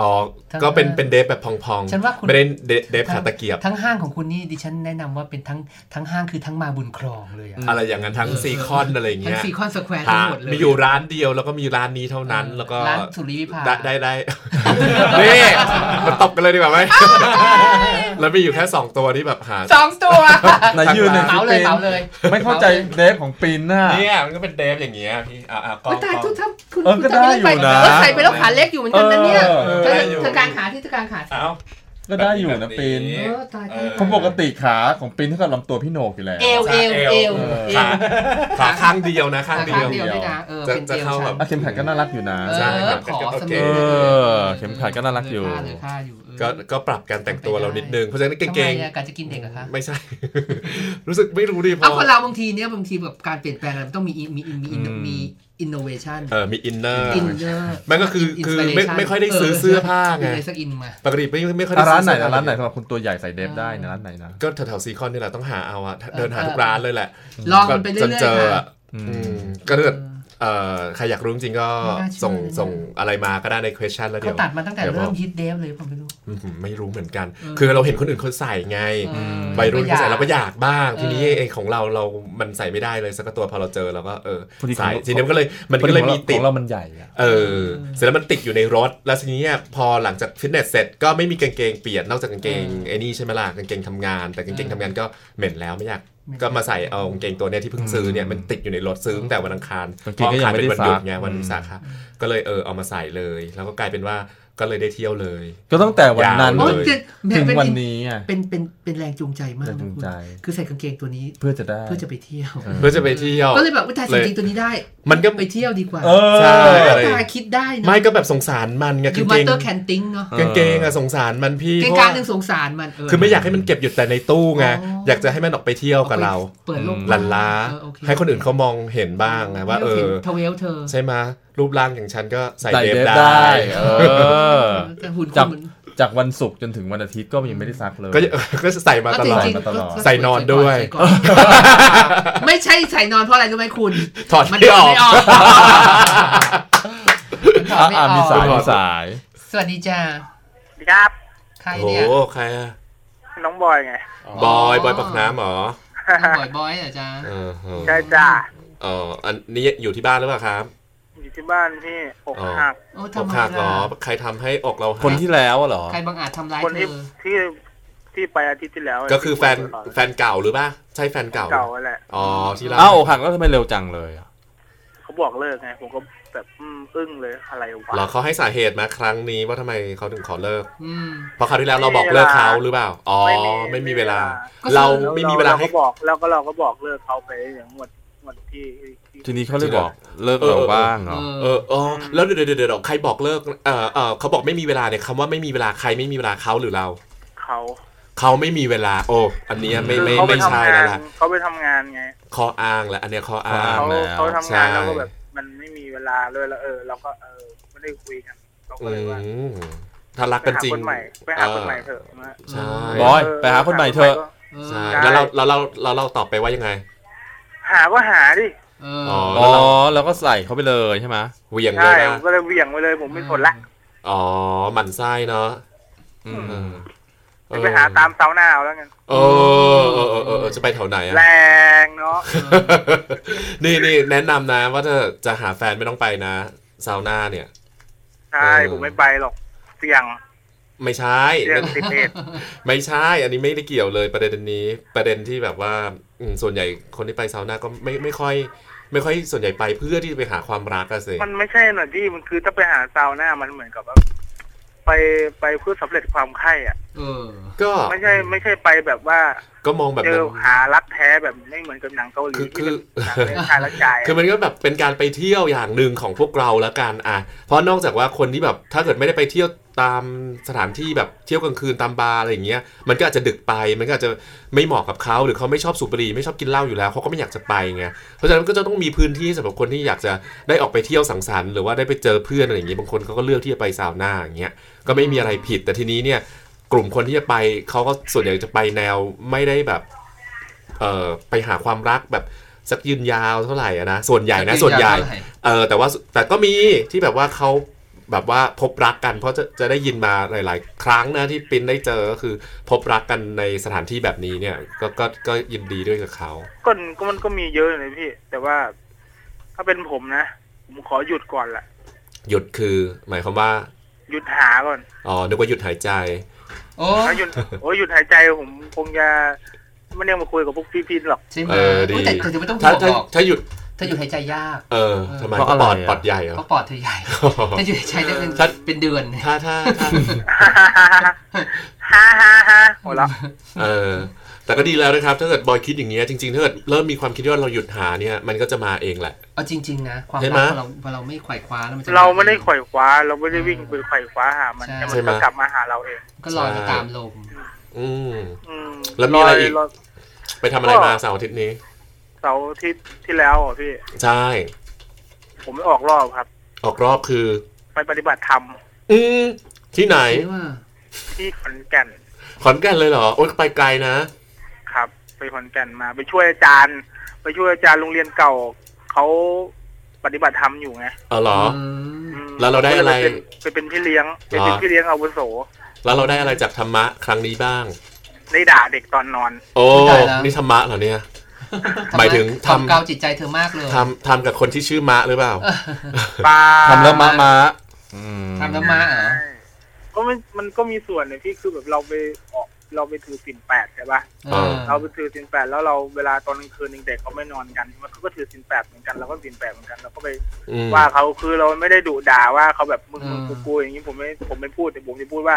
[SPEAKER 4] อ๋อ
[SPEAKER 2] ทั้ง
[SPEAKER 4] ก็เป็น
[SPEAKER 2] ห้าง
[SPEAKER 4] เป็นเดฟแบบพอง
[SPEAKER 2] ฉันว่าคุณ
[SPEAKER 4] ไม่ได้เดฟเดฟขาตะเกียบ
[SPEAKER 2] ทั้งห้างของคุณนี่ดิฉันแนะนำว่าเป็นทั้งทั้งห้างคือทั้งมาบุญครองเลยอะ
[SPEAKER 4] อะไรอย่างนั้นทั้งซีคอนอะไรอย่าง
[SPEAKER 2] ทั้ง
[SPEAKER 4] เงี้ย
[SPEAKER 2] ซีคอนสแควร์
[SPEAKER 4] หา
[SPEAKER 2] ทั้งหมดเลย
[SPEAKER 4] มีอยู่ร้านเดียวแล้วก็มีร้านนี้เท่านั้น แล้วก็
[SPEAKER 2] ร้านสุริวิภา
[SPEAKER 4] ได้ได้ได้นี่มาตบกันเลยดีกว่าไหมแล้วมีอยู่แค่ 2 ตัวที่แบบหา
[SPEAKER 2] สองตัว
[SPEAKER 1] ไหนยืนใน
[SPEAKER 2] เหมาเลยเหมาเลย
[SPEAKER 1] ไม่เข้าใจเดฟของปิ้นน่ะ
[SPEAKER 4] เนี่ยมันก็เป็นเดฟอย่างเงี้ยพี่อะอะกล้อ
[SPEAKER 2] ไม่
[SPEAKER 4] ง
[SPEAKER 2] ตาย
[SPEAKER 4] กล้อง
[SPEAKER 2] ทุกท่านคุณ
[SPEAKER 1] เออ
[SPEAKER 2] คุณ
[SPEAKER 1] ก็
[SPEAKER 2] จำม่
[SPEAKER 1] ได้อยู่นะ
[SPEAKER 2] เออใส่ไปแล้วขาเล็กอยู่เหมือนกันนะเนี่ย
[SPEAKER 1] เออ
[SPEAKER 2] เธอ
[SPEAKER 4] ได้อยู่
[SPEAKER 2] เธอกางขาที่เธอกางขา
[SPEAKER 4] เอ้า
[SPEAKER 1] ก็ได้อยู่นะปิ้น
[SPEAKER 2] เออตายตาย
[SPEAKER 1] เขาปกติขาของปิ้นเท่ากับลำตัวพี่โหนกอยู่แล้ว
[SPEAKER 2] เอวเอวเอว
[SPEAKER 1] เออ
[SPEAKER 2] เอ
[SPEAKER 4] ขาวขาข้างเดียวนะข้าง
[SPEAKER 2] ขา
[SPEAKER 4] เดี
[SPEAKER 2] ข้าง
[SPEAKER 4] ยว
[SPEAKER 2] เดียวด้วยนะเออ
[SPEAKER 4] จะ
[SPEAKER 2] เป็น
[SPEAKER 4] จะ
[SPEAKER 2] เอว
[SPEAKER 4] เข้า
[SPEAKER 2] ฉั
[SPEAKER 4] แบ
[SPEAKER 2] น
[SPEAKER 4] บ
[SPEAKER 1] อะเข็มขัดก็น่ารักอยู่นะ
[SPEAKER 2] เอ
[SPEAKER 4] ใช่
[SPEAKER 2] อ
[SPEAKER 4] ครับ
[SPEAKER 2] ขอ
[SPEAKER 4] โอ
[SPEAKER 2] เส
[SPEAKER 4] เค
[SPEAKER 2] ม
[SPEAKER 1] เอ
[SPEAKER 2] อ
[SPEAKER 1] อเข็มขัดก็น่ารักอยู่
[SPEAKER 2] เหลค่าอยู่เออ
[SPEAKER 4] ก็ก็ปรับการแต่งตัวเรานิดนึงเพราะฉะนั้นกางเกง
[SPEAKER 2] ทำไมอะการจะกินเด็กเหรอะคะ
[SPEAKER 4] ไม่ใช่ รู้สึกไม่รู้ดิพ
[SPEAKER 2] เอา
[SPEAKER 4] อ
[SPEAKER 2] คนเราบางทีเนี่ยบางทีแบบการเปลี่ยนแปลงอะไรมันต้องมีมีมีมี
[SPEAKER 1] อืม
[SPEAKER 2] มีอินโนเวชัน
[SPEAKER 4] เออมีอินเนอร์
[SPEAKER 2] อินเนอร์
[SPEAKER 4] มันก็คือคือไม่ไม่ค่อยได้ซื้อเสื้อผ้าไง
[SPEAKER 2] เลยสักอินมา
[SPEAKER 4] ปกติไม่ไม่ค่อย
[SPEAKER 1] อะ
[SPEAKER 4] ได้
[SPEAKER 1] ร้านไหน
[SPEAKER 4] ซื้อ
[SPEAKER 1] นะ
[SPEAKER 4] เสื้อผ้
[SPEAKER 1] ร้านไหนสำหรับคุณตัวใหญ่ใส่เดฟได้นะร้านไหนนะ
[SPEAKER 4] ก็แถวๆซีคอนนี่แหละต้องหาเอาอะเดินหาทุกร้านเลยแหละ
[SPEAKER 2] ลองมันไปเรื่
[SPEAKER 4] จ
[SPEAKER 2] อย
[SPEAKER 4] น
[SPEAKER 2] ๆ
[SPEAKER 4] เจอ
[SPEAKER 2] ค่ะ
[SPEAKER 4] อะอืมก็ถ้าเกิดเอ่อ ใครอยากรู้จริงๆก็
[SPEAKER 2] ไม่น่าเชื่อ
[SPEAKER 4] ส่ง
[SPEAKER 2] เลยนะ
[SPEAKER 4] ส่งอะไรมาก็ได้ใน question แล้วเดี๋
[SPEAKER 2] เขา
[SPEAKER 4] ยว
[SPEAKER 2] ตัดมาตั้งแต่
[SPEAKER 4] ดี๋ยวบ
[SPEAKER 2] เริ่
[SPEAKER 4] อก
[SPEAKER 2] มฮิตเดฟเลยผมไม่รู้
[SPEAKER 4] อืมไม่รู้เหมือนกัน
[SPEAKER 2] เออ
[SPEAKER 4] คือเราเห็นคนอื่นเขาใส่ไง
[SPEAKER 2] เออ
[SPEAKER 4] วัยรุ่นเขาใส่เราก็
[SPEAKER 2] อ
[SPEAKER 4] อยากบ้าง
[SPEAKER 2] เออ
[SPEAKER 4] ทีนี้ไอ้ของเราเรา มันใส่ไม่ได้เลยสักตัวพอเราเจอเราก็เออ
[SPEAKER 1] พอดีของ
[SPEAKER 4] ใส่
[SPEAKER 1] เรา
[SPEAKER 4] ทีนี้มันก็เลยมันก็เลยมีติ
[SPEAKER 1] ข
[SPEAKER 4] ด
[SPEAKER 1] องเรามันใหญ่อะ
[SPEAKER 4] เออเสร็จแล้วมันติดอยู่ในรถ แล้วทีนี้เนี่ยพอหลังจากฟิตเนสเสร็จก็ไม่มีกางเกงเปลี่ยนนอกจากกางเกงไอ้นี่ใช่ไหมล่ะกางเกงทำงาน แต่กางเกงทำงานก็เหม็นแล้วไม่อยาก ก็มาใส่เอากางเกงตัวเนี้ยที่เพิ่งซื้อเนี่ยมันติดอยู่ในรถซื้อตั้งแต่วันอังคาร
[SPEAKER 1] กางเกงก็ยังไม่ได้
[SPEAKER 4] เพราะอังคารเป็นวันหยุด
[SPEAKER 1] ซัก
[SPEAKER 4] ไงวันวิสาขะก็เลยเออเอามาใส่เลย แล้วก็กลายเป็นว่า ก็เลยได้เที่ยวเลย
[SPEAKER 1] ก็ตั้งแต่วันนั้น
[SPEAKER 4] ยาว
[SPEAKER 2] โอ้
[SPEAKER 4] เลย
[SPEAKER 2] เจ็ดแม่
[SPEAKER 1] ถึง
[SPEAKER 2] เป็น
[SPEAKER 1] วันนี้อะ
[SPEAKER 2] เป็นเป็นเป็นแรงจูงใจมาก
[SPEAKER 1] แรงจู
[SPEAKER 2] นะ
[SPEAKER 1] ง
[SPEAKER 2] คุณ
[SPEAKER 1] ใจ
[SPEAKER 2] คือใส่กางเกงตัวนี้
[SPEAKER 1] เพื่อจะได้
[SPEAKER 2] เพื่อจะไปเที่ยว
[SPEAKER 1] เออ
[SPEAKER 4] เพื่อจะไปเที่ยว
[SPEAKER 2] ก็เลยแบบว่าแต่ใส่กางเกงตัวนี้ได้
[SPEAKER 4] มันก็
[SPEAKER 2] ไปเที่ยวดีกว่า
[SPEAKER 1] เออ
[SPEAKER 4] ใช่อะไร
[SPEAKER 2] ตาคิดได้นะ
[SPEAKER 4] ไม่ก็แบบสงสารมันไง
[SPEAKER 2] ยู
[SPEAKER 4] กาง
[SPEAKER 2] มา
[SPEAKER 4] เกง
[SPEAKER 2] เตอร์แคนติงเนาะ
[SPEAKER 4] กางเกงอะสงสารมันพี่
[SPEAKER 2] เกง
[SPEAKER 4] เพราะ
[SPEAKER 2] กลาง
[SPEAKER 4] ว่า
[SPEAKER 2] หนึ่งสงสารมันเคื
[SPEAKER 4] อไม่อยากให้มันเก็บอยู่แต่ในตู้ไง
[SPEAKER 2] อ๋ออ
[SPEAKER 4] อยากจะให้มันออกไปเที่ยวกับเรา
[SPEAKER 2] เปิดโลก
[SPEAKER 4] หลันล้า
[SPEAKER 2] เออโอเค
[SPEAKER 4] ให้คนอื่นเขามองเห็นบ้างไงว่าเออ
[SPEAKER 2] ทเวลเธอ
[SPEAKER 4] ใช่ไหม รูปร่างอย่างฉันก็ใส่
[SPEAKER 1] ใส่
[SPEAKER 4] เด
[SPEAKER 1] เด
[SPEAKER 4] ฟ
[SPEAKER 1] ฟ
[SPEAKER 4] ได้
[SPEAKER 1] ได้เออ
[SPEAKER 2] แต่หุ่น
[SPEAKER 1] จับ
[SPEAKER 2] คุณ
[SPEAKER 1] จากวันศุกร์จนถึงวันอาทิตย์ก็ยังไม่ได้ซักเลย
[SPEAKER 4] ก็ก็ใส่มาตลอด
[SPEAKER 2] ก็จริง
[SPEAKER 1] มาตลอด
[SPEAKER 2] ๆก็
[SPEAKER 4] ใส่นอนด้วย
[SPEAKER 2] ใส่ก่อนไม่ใช่ใส่นอนเพราะอะไรรู้ไหมคุณ
[SPEAKER 4] ถอด
[SPEAKER 2] มัน
[SPEAKER 4] ไม่ออก
[SPEAKER 2] ไม่ออกมันถอ
[SPEAKER 1] อะ
[SPEAKER 2] ดไม่
[SPEAKER 1] อะ
[SPEAKER 2] อ
[SPEAKER 1] มี
[SPEAKER 2] อก
[SPEAKER 1] สายมีสาย
[SPEAKER 2] สวัสดีจ้า
[SPEAKER 6] สวัสดีครับ
[SPEAKER 2] ใคร
[SPEAKER 4] โอ้โห
[SPEAKER 2] เนี่ย
[SPEAKER 4] ใครอะ
[SPEAKER 6] น้องบอยไง
[SPEAKER 4] บอย บอยปักน้ำเหรอ
[SPEAKER 2] บ่อยบอยเหรอจ้า
[SPEAKER 4] เออเออ
[SPEAKER 6] ใช่จ้า
[SPEAKER 4] เอออันนี้อยู่ที่บ้านหรือเปล่าครับ
[SPEAKER 6] อยู่ที่บ้านพี่อก
[SPEAKER 4] อ๋อ
[SPEAKER 6] หัก
[SPEAKER 2] โอ้
[SPEAKER 4] อ
[SPEAKER 2] ทำ
[SPEAKER 4] ก
[SPEAKER 2] ไม
[SPEAKER 4] หักเหรอ
[SPEAKER 2] ล่ะ
[SPEAKER 4] ใครทำให้อกเราหัก
[SPEAKER 1] คนที่แล้วเหรอ
[SPEAKER 2] ใครบางอาจทำร้าย
[SPEAKER 6] คน
[SPEAKER 2] เธ
[SPEAKER 6] ที่
[SPEAKER 2] อ
[SPEAKER 6] ที่ที่ไปอาทิตย์ที่แล้ว
[SPEAKER 4] ก็คือแฟน
[SPEAKER 6] ที่
[SPEAKER 4] แฟนเก่าหรือเปล่าใช่แฟนเก่า
[SPEAKER 6] เก่าแหละ
[SPEAKER 4] อ๋อที่เรา
[SPEAKER 1] อ้าวอกหักแล้วทำไมเร็วจังเลยอะ
[SPEAKER 6] เขาบอกเลิกไง ผมก็แบบอืมอึ้งเลยอะไรวะ
[SPEAKER 4] เหรอเขาให้สาเหตุมาครั้งนี้ว่าทำไมเขาถึงขอเลิก
[SPEAKER 2] อืม
[SPEAKER 4] เพราะคราวที่แล้วเราบอกเลิกเขาหรือเปล่า อ๋อ ไม่มีเวลา
[SPEAKER 2] ก็
[SPEAKER 4] เรา
[SPEAKER 2] คือ
[SPEAKER 4] ไม่มีเวลาให้
[SPEAKER 6] ก็บอกแล้วก็เราก็บอกเลิกเขาไปอย่างงวดงวดที่ ที่
[SPEAKER 1] ทีนี้เขาเลยบอกเลิกเราบ้างเหรอ
[SPEAKER 4] เอออ๋อแล้วเดี๋ยวเดี๋ยวเดี๋ยวใครบอกเลิกเออเออเขาบอกไม่มีเวลาเนี่ยคำว่าไม่มีเวลาใครไม่มีเวลาเขาหรือเรา
[SPEAKER 6] เขา
[SPEAKER 4] เขาไม่มีเวลา โอ้อันเนี้ยไม่
[SPEAKER 6] คือ
[SPEAKER 4] ไม่
[SPEAKER 6] เขาไป
[SPEAKER 4] ไม่ใช่
[SPEAKER 6] ทำงา
[SPEAKER 4] แล้ว
[SPEAKER 6] น
[SPEAKER 4] ล่ะ
[SPEAKER 6] เขาไปทำงานไง
[SPEAKER 4] ข้ออ้างแล้วอันเนี้ยข้ออ้าง
[SPEAKER 1] ข้ออ้าง
[SPEAKER 6] เขา
[SPEAKER 1] แล้ว
[SPEAKER 6] เขาทำงานแล้วก็
[SPEAKER 4] ใช่
[SPEAKER 6] แบบมันไม่มีเวลาเลยแล้วเออเราก็เออไม่ได้คุยกันเราก็
[SPEAKER 4] อื
[SPEAKER 6] เลยว่า
[SPEAKER 4] มถ้ารัก
[SPEAKER 6] ไป
[SPEAKER 4] กัน
[SPEAKER 6] หา
[SPEAKER 4] จริง
[SPEAKER 6] คนใหม่ไปหาคนใหม่เถอะนะ
[SPEAKER 4] ใช่
[SPEAKER 1] บอยไปหาคนใหม่เถอะ
[SPEAKER 4] ใช่
[SPEAKER 6] ใช่
[SPEAKER 4] แล้วเราเราเราเราเราตอบไปว่ายังไง
[SPEAKER 6] หาก็หาดิ
[SPEAKER 2] เออ
[SPEAKER 4] อ๋อ
[SPEAKER 1] อ๋อแล้วก็ใส่เขาไปเลยใช่ไหม
[SPEAKER 4] เหวี่ยงเล
[SPEAKER 6] ใช่
[SPEAKER 4] ย
[SPEAKER 6] ผม
[SPEAKER 4] นะ
[SPEAKER 6] ก็เลยเหวี่ยงไปเลยผมไม่ทนละ
[SPEAKER 4] อ๋อหมั่นไส้เนาะ
[SPEAKER 1] อืม
[SPEAKER 4] เออเอ
[SPEAKER 6] จะ
[SPEAKER 4] อ
[SPEAKER 6] ไปหาตามเซาหน้าเอาแล้วกัน
[SPEAKER 4] เออเออเออเออเออจะไปแถวไหนอะ
[SPEAKER 6] แรงเนาะ
[SPEAKER 4] นี่นี่แนะนำนะว่าถ้าจะหาแฟนไม่ต้องไปนะซาวน่าเนี่ย
[SPEAKER 6] ใช่
[SPEAKER 4] เออ
[SPEAKER 6] ผมไม่ไปหรอกเสี่ยง
[SPEAKER 4] ไม่ใช่
[SPEAKER 6] เสี่ยงติดเหตุ
[SPEAKER 4] ไม่ใช่ อันนี้ไม่ได้เกี่ยวเลยประเด็นนี้ ประเด็นที่แบบว่าอืมส่วนใหญ่คนที่ไปซาวน่าก็ไม่ไม่ค่อย ไม่ค่อยส่วนใหญ่ไปเพื่อที่จะไปหาความรักอะสิ
[SPEAKER 6] มันไม่ใช่หน่อยพี่มันคือถ้าไปหาซาวหน้ามันเหมือนกับว่าไปไปเพื่อสำเร็จความใคร่อะ
[SPEAKER 2] เออ
[SPEAKER 4] ก็
[SPEAKER 6] ไม่ใช่ไม่ใช่ไปแบบว่า
[SPEAKER 4] ก็มองแบบ
[SPEAKER 6] เจ
[SPEAKER 4] นั้
[SPEAKER 6] อนหารักแท้แบบไม่เหมือนกับหนังเกาหลี
[SPEAKER 4] คือ
[SPEAKER 6] ที่เป็น
[SPEAKER 4] คือ
[SPEAKER 6] หนังเรื่องชายรักชาย
[SPEAKER 4] คือมันก็แบบเป็นการไปเที่ยวอย่างหนึ่งของพวกเราแล้วกันอะเพราะนอกจากว่าคนที่แบบถ้าเกิดไม่ได้ไปเที่ยว ตามสถานที่แบบเที่ยวกลางคืนตามบาร์อะไรอย่างเงี้ยมันก็อาจจะดึกไปมันก็อาจจะไม่เหมาะกับเขาหรือเขาไม่ชอบสูบบุหรี่ไม่ชอบกินเหล้าอยู่แล้วเขาก็ไม่อยากจะไปไงเพราะฉะนั้นก็จะต้องมีพื้นที่สำหรับคนที่อยากจะได้ออกไปเที่ยวสังสรรค์หรือว่าได้ไปเจอเพื่อนอะไรอย่างเงี้ยบางคนเขาก็เลือกที่จะไปซาวน่าอย่างเงี้ยก็ไม่มีอะไรผิด แต่ทีนี้เนี่ยกลุ่มคนที่จะไปเขาก็ส่วนใหญ่จะไปแนวไม่ได้แบบเอ่อไปหาความรักแบบสักยืนยาวเท่าไหร่อะนะส่วนใหญ่นะส่วนใหญ่เออแต่ว่าแต่ก็มีที่แบบว่าเขา แบบว่าพบรักกัน เพราะจะจะได้ยินมาหลาย ๆ ครั้งนะที่ปินได้เจอก็คือ พบรักกันในสถานที่แบบนี้เนี่ยก็ก็ก็ยินดีด้วยกับเขา
[SPEAKER 6] ก็ก็มันก็มีเยอะเลยพี่ แต่ว่าถ้าเป็นผมนะ ผมขอหยุดก่อนแหละ
[SPEAKER 4] หยุดคือหมายความว่า
[SPEAKER 6] หยุดหาก่อน
[SPEAKER 4] อ๋อนึกว่าหยุดหายใจ
[SPEAKER 2] โอ้
[SPEAKER 6] ถ้าหยุดโอ้ยหยุดหายใจผมคงจะไม่ได้มาคุยกับพวกพี่ๆหรอก
[SPEAKER 2] ใช่ไหม
[SPEAKER 4] เออดี
[SPEAKER 2] อุ๊ยแต่แต่เธอไม่ต้อง
[SPEAKER 4] ถ้า
[SPEAKER 2] ห่วง
[SPEAKER 4] ถ้า
[SPEAKER 2] หรอก
[SPEAKER 4] ถ้าหยุด
[SPEAKER 2] เธออยู่หายใจยาก
[SPEAKER 4] เออทำไม
[SPEAKER 1] เพราะ
[SPEAKER 4] ก็
[SPEAKER 1] อะไร
[SPEAKER 4] ปอด
[SPEAKER 1] อะ
[SPEAKER 4] ปอดใหญ่เหรอ
[SPEAKER 2] เพราะปอดเธอใหญ่เธออยู่หายใจได้เป็น
[SPEAKER 4] ถ้า
[SPEAKER 2] เป็นเดือน
[SPEAKER 4] ถ้าถ้าถ้า
[SPEAKER 6] ฮ่าฮ่าฮ่าหัวเราะ
[SPEAKER 4] เออแต่ก็ดีแล้วนะครับ ถ้าเกิดบอยคิดอย่างเงี้ยจริงๆถ้าเกิดเริ่มมีความคิดว่าเราหยุดหาเนี่ยมันก็จะมาเองแหละ
[SPEAKER 2] เอาจริง ๆ นะ ความ
[SPEAKER 4] ใช่ไหม
[SPEAKER 2] รักพอเราพอเราไม่ไขว่คว้าแล้วมันจะ
[SPEAKER 6] เราไม่ได้ไขว่คว้า เราไม่ได้วิ่งไปไขว่คว้าหามัน
[SPEAKER 2] ใช่
[SPEAKER 6] แต่
[SPEAKER 4] ใช่
[SPEAKER 6] มัน
[SPEAKER 4] ไหม
[SPEAKER 6] ก็กลับมาหาเราเอง
[SPEAKER 2] ก็ลอยไปตามลม
[SPEAKER 4] อืม
[SPEAKER 6] อืม
[SPEAKER 4] แล้วมีอะไรอีก
[SPEAKER 6] ย
[SPEAKER 4] ไปทำอะไรมาเสาร์อาทิตย์นี้
[SPEAKER 6] เสาร์อาที่ที่แล้วอะพี่
[SPEAKER 4] ใช่
[SPEAKER 6] ผมไปออกรอบครับ
[SPEAKER 4] ออกรอบคือ
[SPEAKER 6] ไปปฏิบัติธรรม
[SPEAKER 4] อืมที่ไหน
[SPEAKER 2] ใช่ว่า
[SPEAKER 6] ที่ขอนแก่น
[SPEAKER 4] ขอนแก่นเลยเหรอ โอ๊ยไปไกลนะ
[SPEAKER 6] ครับ ไปขอนแก่นมา ไปช่วยอาจารย์ ไปช่วยอาจารย์โรงเรียนเก่าเขาปฏิบัติธรรมอยู่ไง
[SPEAKER 4] เออเหรอ
[SPEAKER 2] อืม
[SPEAKER 6] อืม
[SPEAKER 4] แล้วเราได้อะไร
[SPEAKER 6] ผมก็ลยไปเป็นไปเป็นพี่เลี้ยงไปเป็น
[SPEAKER 4] เหรอ
[SPEAKER 6] พี่เลี้ยงอาวุโส
[SPEAKER 4] แล้วเราได้อะไรจากธรรมะครั้งนี้บ้าง
[SPEAKER 6] ได้ด่าเด็กตอนนอน
[SPEAKER 4] โอ้
[SPEAKER 2] ไม่ได้แล้ว
[SPEAKER 4] นี่ธรรมะเหรอเนี่ย หมายถึงทำ
[SPEAKER 2] ทำเกาจิตใจเธอมากเลย
[SPEAKER 4] ทำทำกับคนที่ชื่อมะหรือเปล่า
[SPEAKER 6] ปลา
[SPEAKER 1] ทำแล้วมะมะอืม
[SPEAKER 2] ทำแล้วมาเหรอ
[SPEAKER 6] ก็มันมันก็มีส่วนเนี่ยพี่คือแบบเราไปออกเราไปถือศีลแปดใช่ปะ
[SPEAKER 2] เออ
[SPEAKER 6] เราไปถือศีลแปดแล้วเราเวลาตอนกลางคืนเด็กๆเขาไม่นอนกันมันเขาก็ถือศีลแปดเหมือนกันเราก็ศีลแปดเหมือนกันเราก็ไป
[SPEAKER 4] อืม
[SPEAKER 6] ว่าเขาคือเราไม่ได้ดุด่าว่าเขาแบบมึง
[SPEAKER 2] อืม
[SPEAKER 6] มึงกูกูอย่างนี้ผมไม่ผมไม่พูดแต่ผมจะพูดว่า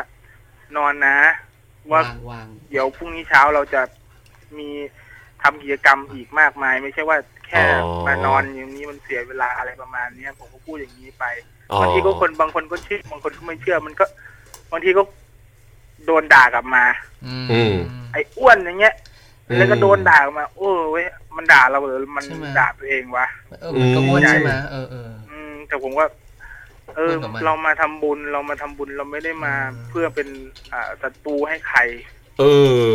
[SPEAKER 6] นอนนะ ว่า
[SPEAKER 2] วางวาง
[SPEAKER 6] เดี๋ยวพรุ่งนี้เช้าเราจะมี ทำกิจกรรมอีกมากมาย ไม่ใช่ว่าแค่มานอนอย่างนี้มันเสียเวลาอะไรประมาณเนี้ยผมก็พูดอย่างนี้ไป
[SPEAKER 4] อ๋อบา
[SPEAKER 6] งทีก็คนบางคนก็เชื่อบางคนก็ไม่เชื่อมันก็บางทีก็โดนด่ากลับมา
[SPEAKER 2] อืม
[SPEAKER 6] ไอ้อ้วนอย่างเงี้ยแล้วก็โดนด่ากลับมา โอ้เว้ยมันด่าเราหรือมัน
[SPEAKER 2] ใช่ไหม
[SPEAKER 6] ด่าตัวเองวะ
[SPEAKER 2] เออมันก็อ้วนใช่ไหมเออเออ
[SPEAKER 6] อืมแต่ผมว่า เออ
[SPEAKER 2] อ้วนกับมัน
[SPEAKER 6] เรามาทำบุญเรามาทำบุญเราไม่ได้มา
[SPEAKER 2] อืม
[SPEAKER 6] เพื่อเป็นอ่าศัตรูให้ใคร
[SPEAKER 4] เอ